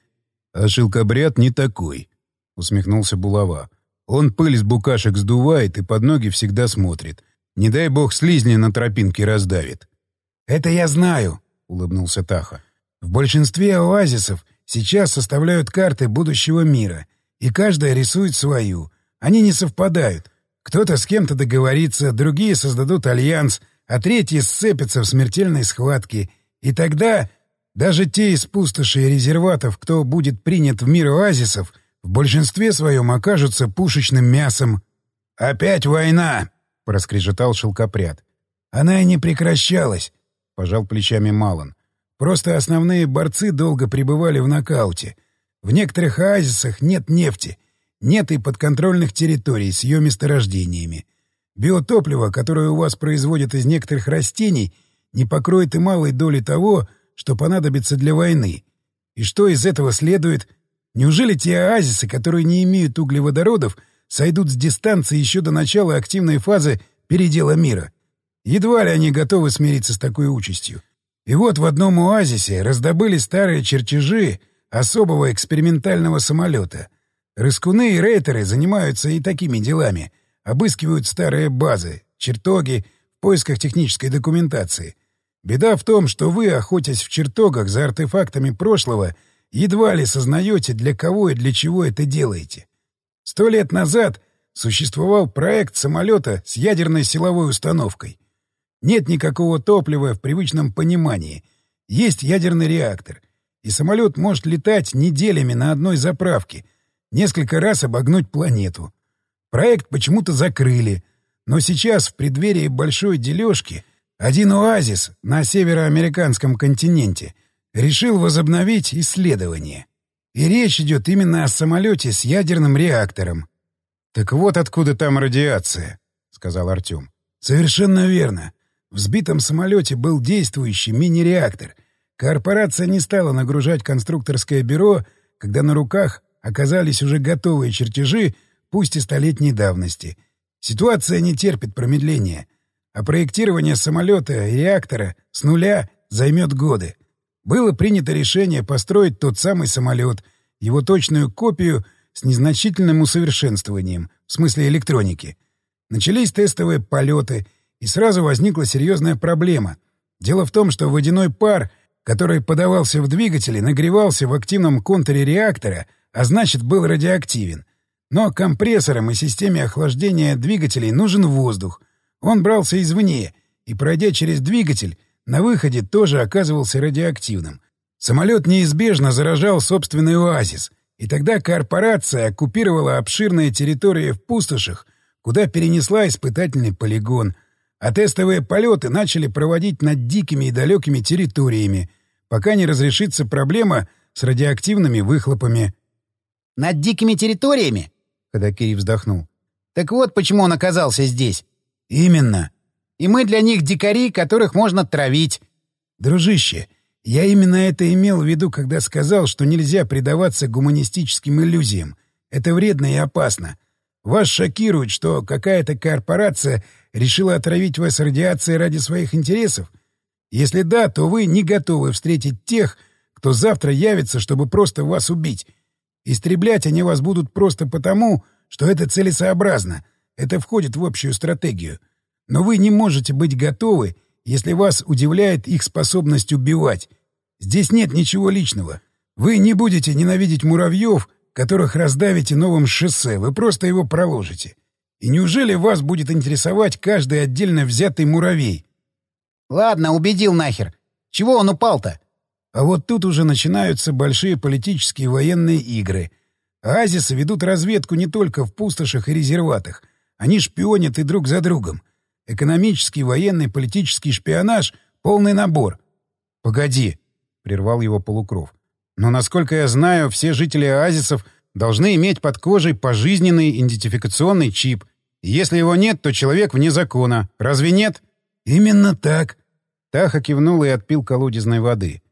— А шелкобряд не такой, — усмехнулся Булава. Он пыль с букашек сдувает и под ноги всегда смотрит. Не дай бог слизни на тропинке раздавит. — Это я знаю, — улыбнулся Таха. — В большинстве оазисов сейчас составляют карты будущего мира, и каждая рисует свою. Они не совпадают. Кто-то с кем-то договорится, другие создадут альянс, а третьи сцепятся в смертельной схватке. И тогда даже те из пустоши и резерватов, кто будет принят в мир оазисов, в большинстве своем окажутся пушечным мясом. «Опять война!» — проскрежетал шелкопряд. «Она и не прекращалась», — пожал плечами Малон. «Просто основные борцы долго пребывали в нокауте. В некоторых оазисах нет нефти, нет и подконтрольных территорий с ее месторождениями. Биотопливо, которое у вас производят из некоторых растений, не покроет и малой доли того, что понадобится для войны. И что из этого следует? Неужели те оазисы, которые не имеют углеводородов, сойдут с дистанции еще до начала активной фазы передела мира. Едва ли они готовы смириться с такой участью. И вот в одном оазисе раздобыли старые чертежи особого экспериментального самолета. Рыскуны и рейтеры занимаются и такими делами. Обыскивают старые базы, чертоги в поисках технической документации. Беда в том, что вы, охотясь в чертогах за артефактами прошлого, едва ли сознаете, для кого и для чего это делаете. Сто лет назад существовал проект самолета с ядерной силовой установкой. Нет никакого топлива в привычном понимании. Есть ядерный реактор. И самолет может летать неделями на одной заправке, несколько раз обогнуть планету. Проект почему-то закрыли. Но сейчас, в преддверии большой дележки, один оазис на североамериканском континенте решил возобновить исследование. И речь идет именно о самолете с ядерным реактором. — Так вот откуда там радиация, — сказал Артем. — Совершенно верно. В сбитом самолете был действующий мини-реактор. Корпорация не стала нагружать конструкторское бюро, когда на руках оказались уже готовые чертежи, пусть и столетней давности. Ситуация не терпит промедления. А проектирование самолета и реактора с нуля займет годы. Было принято решение построить тот самый самолет, его точную копию с незначительным усовершенствованием, в смысле электроники. Начались тестовые полеты, и сразу возникла серьезная проблема. Дело в том, что водяной пар, который подавался в двигатели, нагревался в активном контуре реактора, а значит был радиоактивен. Но компрессорам и системе охлаждения двигателей нужен воздух. Он брался извне, и, пройдя через двигатель, на выходе тоже оказывался радиоактивным. Самолет неизбежно заражал собственный оазис, и тогда корпорация оккупировала обширные территории в пустошах, куда перенесла испытательный полигон, а тестовые полеты начали проводить над дикими и далекими территориями, пока не разрешится проблема с радиоактивными выхлопами. «Над дикими территориями?» — Ходокири вздохнул. «Так вот, почему он оказался здесь». «Именно. И мы для них дикари, которых можно травить». «Дружище, я именно это имел в виду, когда сказал, что нельзя предаваться гуманистическим иллюзиям. Это вредно и опасно. Вас шокирует, что какая-то корпорация решила отравить вас радиацией ради своих интересов? Если да, то вы не готовы встретить тех, кто завтра явится, чтобы просто вас убить. Истреблять они вас будут просто потому, что это целесообразно. Это входит в общую стратегию. Но вы не можете быть готовы, если вас удивляет их способность убивать. Здесь нет ничего личного. Вы не будете ненавидеть муравьев, которых раздавите новым шоссе, вы просто его проложите. И неужели вас будет интересовать каждый отдельно взятый муравей? Ладно, убедил нахер. Чего он упал-то? А вот тут уже начинаются большие политические и военные игры. Оазисы ведут разведку не только в пустошах и резерватах. Они шпионят и друг за другом. Экономический, военный, политический шпионаж — полный набор. — Погоди, — прервал его Полукров. — Но, насколько я знаю, все жители оазисов должны иметь под кожей пожизненный идентификационный чип. И если его нет, то человек вне закона. Разве нет? — Именно так. Таха кивнул и отпил колодезной воды.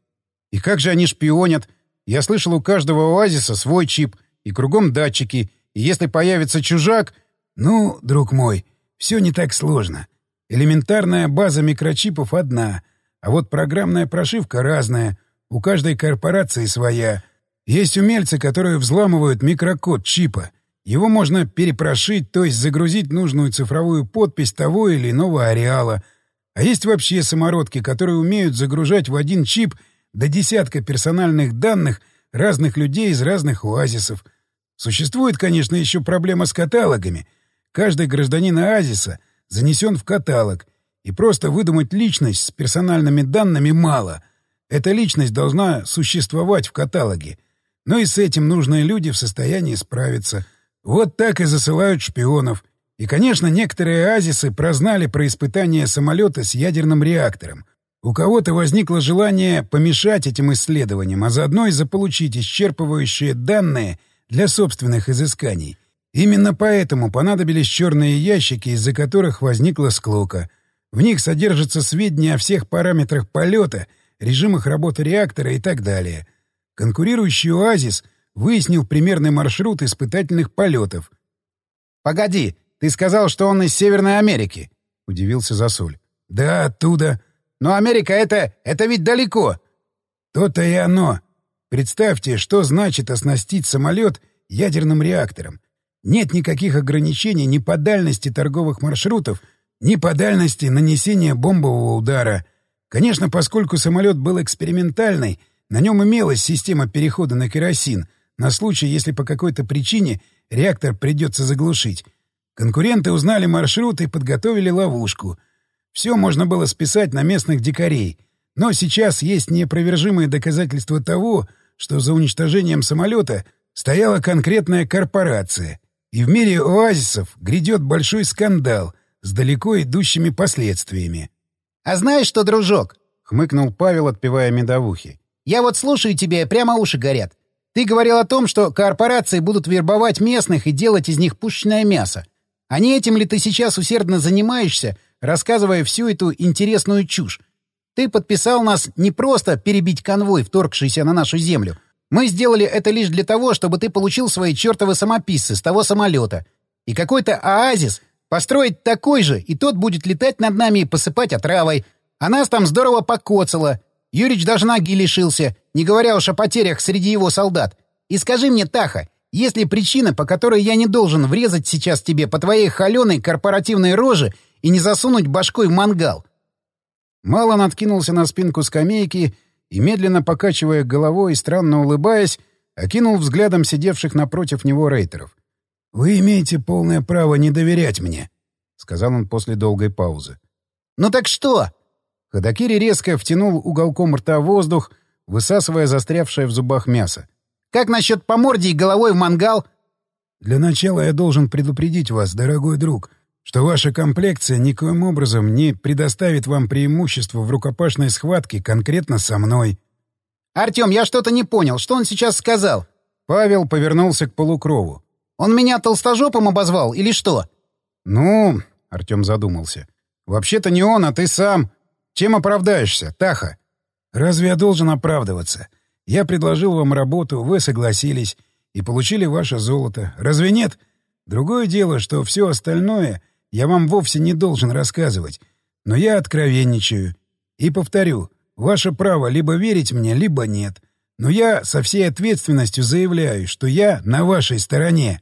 И как же они шпионят? Я слышал, у каждого оазиса свой чип, и кругом датчики, и если появится чужак... Ну, друг мой, все не так сложно. Элементарная база микрочипов одна, а вот программная прошивка разная, у каждой корпорации своя. Есть умельцы, которые взламывают микрокод чипа. Его можно перепрошить, то есть загрузить нужную цифровую подпись того или иного ареала. А есть вообще самородки, которые умеют загружать в один чип — до десятка персональных данных разных людей из разных оазисов. Существует, конечно, еще проблема с каталогами. Каждый гражданин оазиса занесен в каталог, и просто выдумать личность с персональными данными мало. Эта личность должна существовать в каталоге. Но и с этим нужные люди в состоянии справиться. Вот так и засылают шпионов. И, конечно, некоторые оазисы прознали про испытание самолета с ядерным реактором. У кого-то возникло желание помешать этим исследованиям, а заодно и заполучить исчерпывающие данные для собственных изысканий. Именно поэтому понадобились черные ящики, из-за которых возникла склока. В них содержатся сведения о всех параметрах полета, режимах работы реактора и так далее. Конкурирующий «Оазис» выяснил примерный маршрут испытательных полетов. «Погоди, ты сказал, что он из Северной Америки?» — удивился Засуль. «Да, оттуда. Но Америка это... это ведь далеко. То-то и оно. Представьте, что значит оснастить самолет ядерным реактором. Нет никаких ограничений ни по дальности торговых маршрутов, ни по дальности нанесения бомбового удара. Конечно, поскольку самолет был экспериментальный, на нем имелась система перехода на керосин, на случай, если по какой-то причине реактор придется заглушить. Конкуренты узнали маршрут и подготовили ловушку — все можно было списать на местных дикарей. Но сейчас есть неопровержимые доказательства того, что за уничтожением самолета стояла конкретная корпорация. И в мире оазисов грядет большой скандал с далеко идущими последствиями. «А знаешь что, дружок?» — хмыкнул Павел, отпивая медовухи. «Я вот слушаю тебя, прямо уши горят. Ты говорил о том, что корпорации будут вербовать местных и делать из них пушечное мясо. А не этим ли ты сейчас усердно занимаешься, рассказывая всю эту интересную чушь. Ты подписал нас не просто перебить конвой, вторгшийся на нашу землю. Мы сделали это лишь для того, чтобы ты получил свои чертовы самописцы с того самолета. И какой-то оазис построить такой же, и тот будет летать над нами и посыпать отравой. А нас там здорово покоцало. Юрич даже ноги лишился, не говоря уж о потерях среди его солдат. И скажи мне, Таха, есть ли причина, по которой я не должен врезать сейчас тебе по твоей холеной корпоративной роже и не засунуть башкой в мангал. Малон откинулся на спинку скамейки и, медленно покачивая головой и странно улыбаясь, окинул взглядом сидевших напротив него рейтеров. «Вы имеете полное право не доверять мне», — сказал он после долгой паузы. «Ну так что?» Ходокири резко втянул уголком рта воздух, высасывая застрявшее в зубах мясо. «Как насчет по морде и головой в мангал?» «Для начала я должен предупредить вас, дорогой друг, что ваша комплекция никоим образом не предоставит вам преимущество в рукопашной схватке конкретно со мной. Артем, я что-то не понял. Что он сейчас сказал? Павел повернулся к полукрову. Он меня толстожопом обозвал или что? Ну, Артем задумался. Вообще-то не он, а ты сам. Чем оправдаешься, Таха? Разве я должен оправдываться? Я предложил вам работу, вы согласились и получили ваше золото. Разве нет? Другое дело, что все остальное я вам вовсе не должен рассказывать. Но я откровенничаю. И повторю, ваше право либо верить мне, либо нет. Но я со всей ответственностью заявляю, что я на вашей стороне.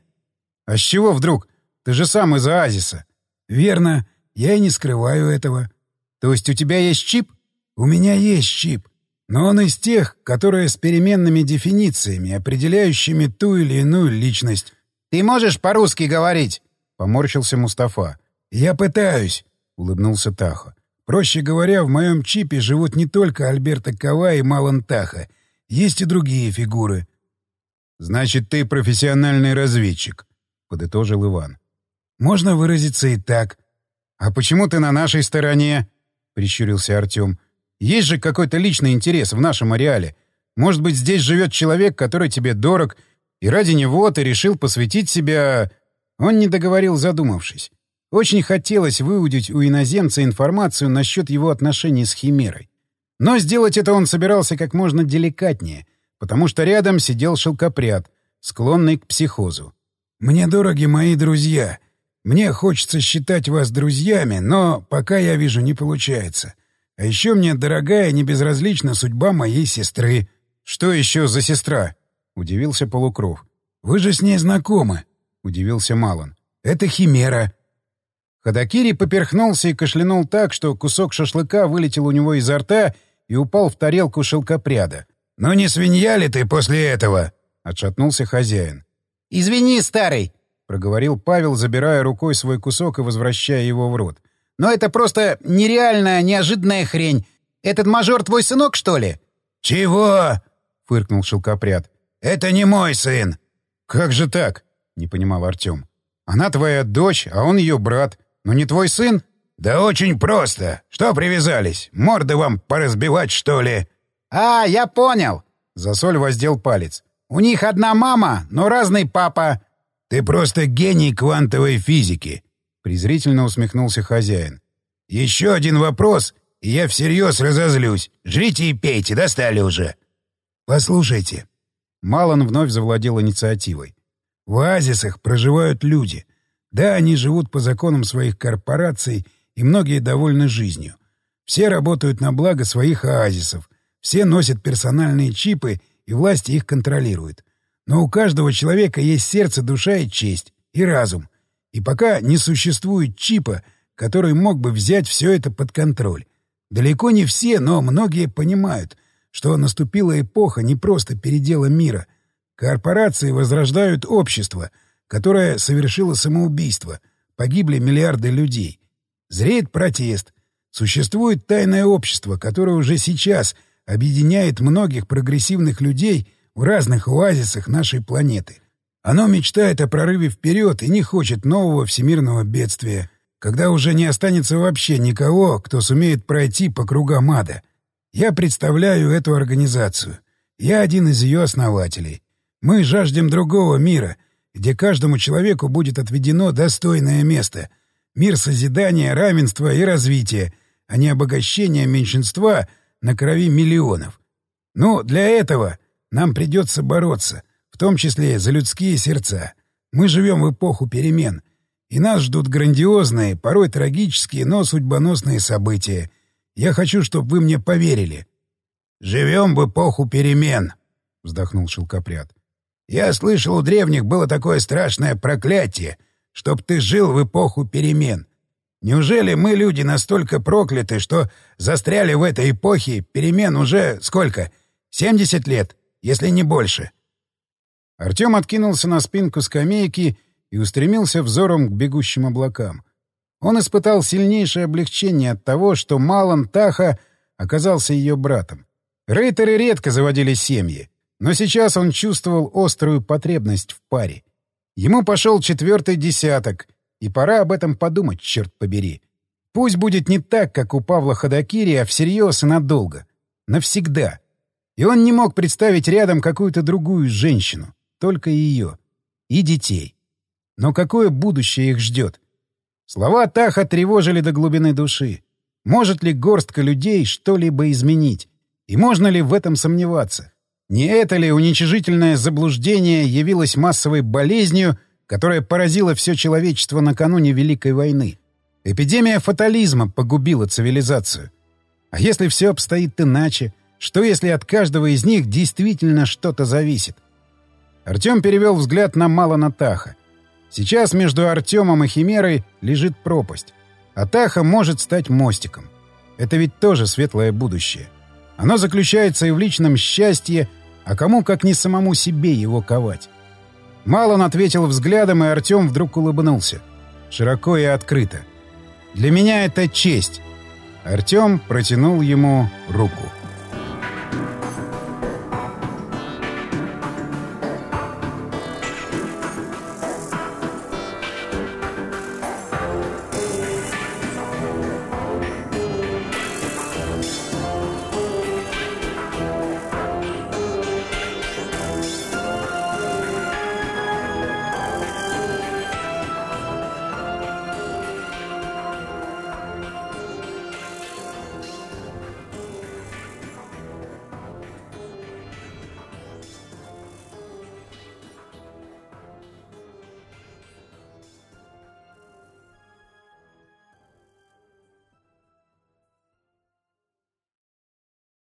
А с чего вдруг? Ты же сам из Оазиса. Верно. Я и не скрываю этого. То есть у тебя есть чип? У меня есть чип. Но он из тех, которые с переменными дефинициями, определяющими ту или иную личность. «Ты можешь по-русски говорить?» — поморщился Мустафа. «Я пытаюсь», — улыбнулся Таха. «Проще говоря, в моем чипе живут не только Альберта Кава и Малан Таха. Есть и другие фигуры». «Значит, ты профессиональный разведчик», — подытожил Иван. «Можно выразиться и так». «А почему ты на нашей стороне?» — прищурился Артем. Есть же какой-то личный интерес в нашем ареале. Может быть, здесь живет человек, который тебе дорог, и ради него ты решил посвятить себя...» Он не договорил, задумавшись. Очень хотелось выудить у иноземца информацию насчет его отношений с Химерой. Но сделать это он собирался как можно деликатнее, потому что рядом сидел шелкопряд, склонный к психозу. «Мне дороги мои друзья. Мне хочется считать вас друзьями, но пока я вижу, не получается. А еще мне дорогая, не безразлична судьба моей сестры. — Что еще за сестра? — удивился Полукров. — Вы же с ней знакомы, — удивился Малон. — Это Химера. Ходокири поперхнулся и кашлянул так, что кусок шашлыка вылетел у него изо рта и упал в тарелку шелкопряда. — Ну не свинья ли ты после этого? — отшатнулся хозяин. — Извини, старый, — проговорил Павел, забирая рукой свой кусок и возвращая его в рот. Но это просто нереальная, неожиданная хрень. Этот мажор твой сынок, что ли?» «Чего?» — фыркнул шелкопряд. «Это не мой сын». «Как же так?» — не понимал Артем. «Она твоя дочь, а он ее брат. Но не твой сын?» «Да очень просто. Что привязались? Морды вам поразбивать, что ли?» «А, я понял!» — Засоль воздел палец. «У них одна мама, но разный папа». «Ты просто гений квантовой физики. Презрительно усмехнулся хозяин. «Еще один вопрос, и я всерьез разозлюсь. Жрите и пейте, достали уже!» «Послушайте». Малон вновь завладел инициативой. «В оазисах проживают люди. Да, они живут по законам своих корпораций, и многие довольны жизнью. Все работают на благо своих оазисов. Все носят персональные чипы, и власти их контролируют. Но у каждого человека есть сердце, душа и честь, и разум. И пока не существует чипа, который мог бы взять все это под контроль. Далеко не все, но многие понимают, что наступила эпоха не просто передела мира. Корпорации возрождают общество, которое совершило самоубийство. Погибли миллиарды людей. Зреет протест. Существует тайное общество, которое уже сейчас объединяет многих прогрессивных людей в разных оазисах нашей планеты. Оно мечтает о прорыве вперед и не хочет нового всемирного бедствия, когда уже не останется вообще никого, кто сумеет пройти по кругам ада. Я представляю эту организацию. Я один из ее основателей. Мы жаждем другого мира, где каждому человеку будет отведено достойное место. Мир созидания, равенства и развития, а не обогащения меньшинства на крови миллионов. Но для этого нам придется бороться — в том числе за людские сердца. Мы живем в эпоху перемен, и нас ждут грандиозные, порой трагические, но судьбоносные события. Я хочу, чтобы вы мне поверили. — Живем в эпоху перемен, — вздохнул шелкопряд. — Я слышал, у древних было такое страшное проклятие, чтоб ты жил в эпоху перемен. Неужели мы, люди, настолько прокляты, что застряли в этой эпохе перемен уже сколько? Семьдесят лет, если не больше. Артем откинулся на спинку скамейки и устремился взором к бегущим облакам. Он испытал сильнейшее облегчение от того, что Малан Таха оказался ее братом. Рейтеры редко заводили семьи, но сейчас он чувствовал острую потребность в паре. Ему пошел четвертый десяток, и пора об этом подумать, черт побери. Пусть будет не так, как у Павла Ходокири, а всерьез и надолго. Навсегда. И он не мог представить рядом какую-то другую женщину, только ее. И детей. Но какое будущее их ждет? Слова Таха тревожили до глубины души. Может ли горстка людей что-либо изменить? И можно ли в этом сомневаться? Не это ли уничижительное заблуждение явилось массовой болезнью, которая поразила все человечество накануне Великой войны? Эпидемия фатализма погубила цивилизацию. А если все обстоит иначе? Что если от каждого из них действительно что-то зависит? Артем перевел взгляд на Малана Таха. Сейчас между Артемом и Химерой лежит пропасть. А Таха может стать мостиком. Это ведь тоже светлое будущее. Оно заключается и в личном счастье, а кому, как не самому себе, его ковать. Малон ответил взглядом, и Артем вдруг улыбнулся. Широко и открыто. «Для меня это честь». Артем протянул ему руку.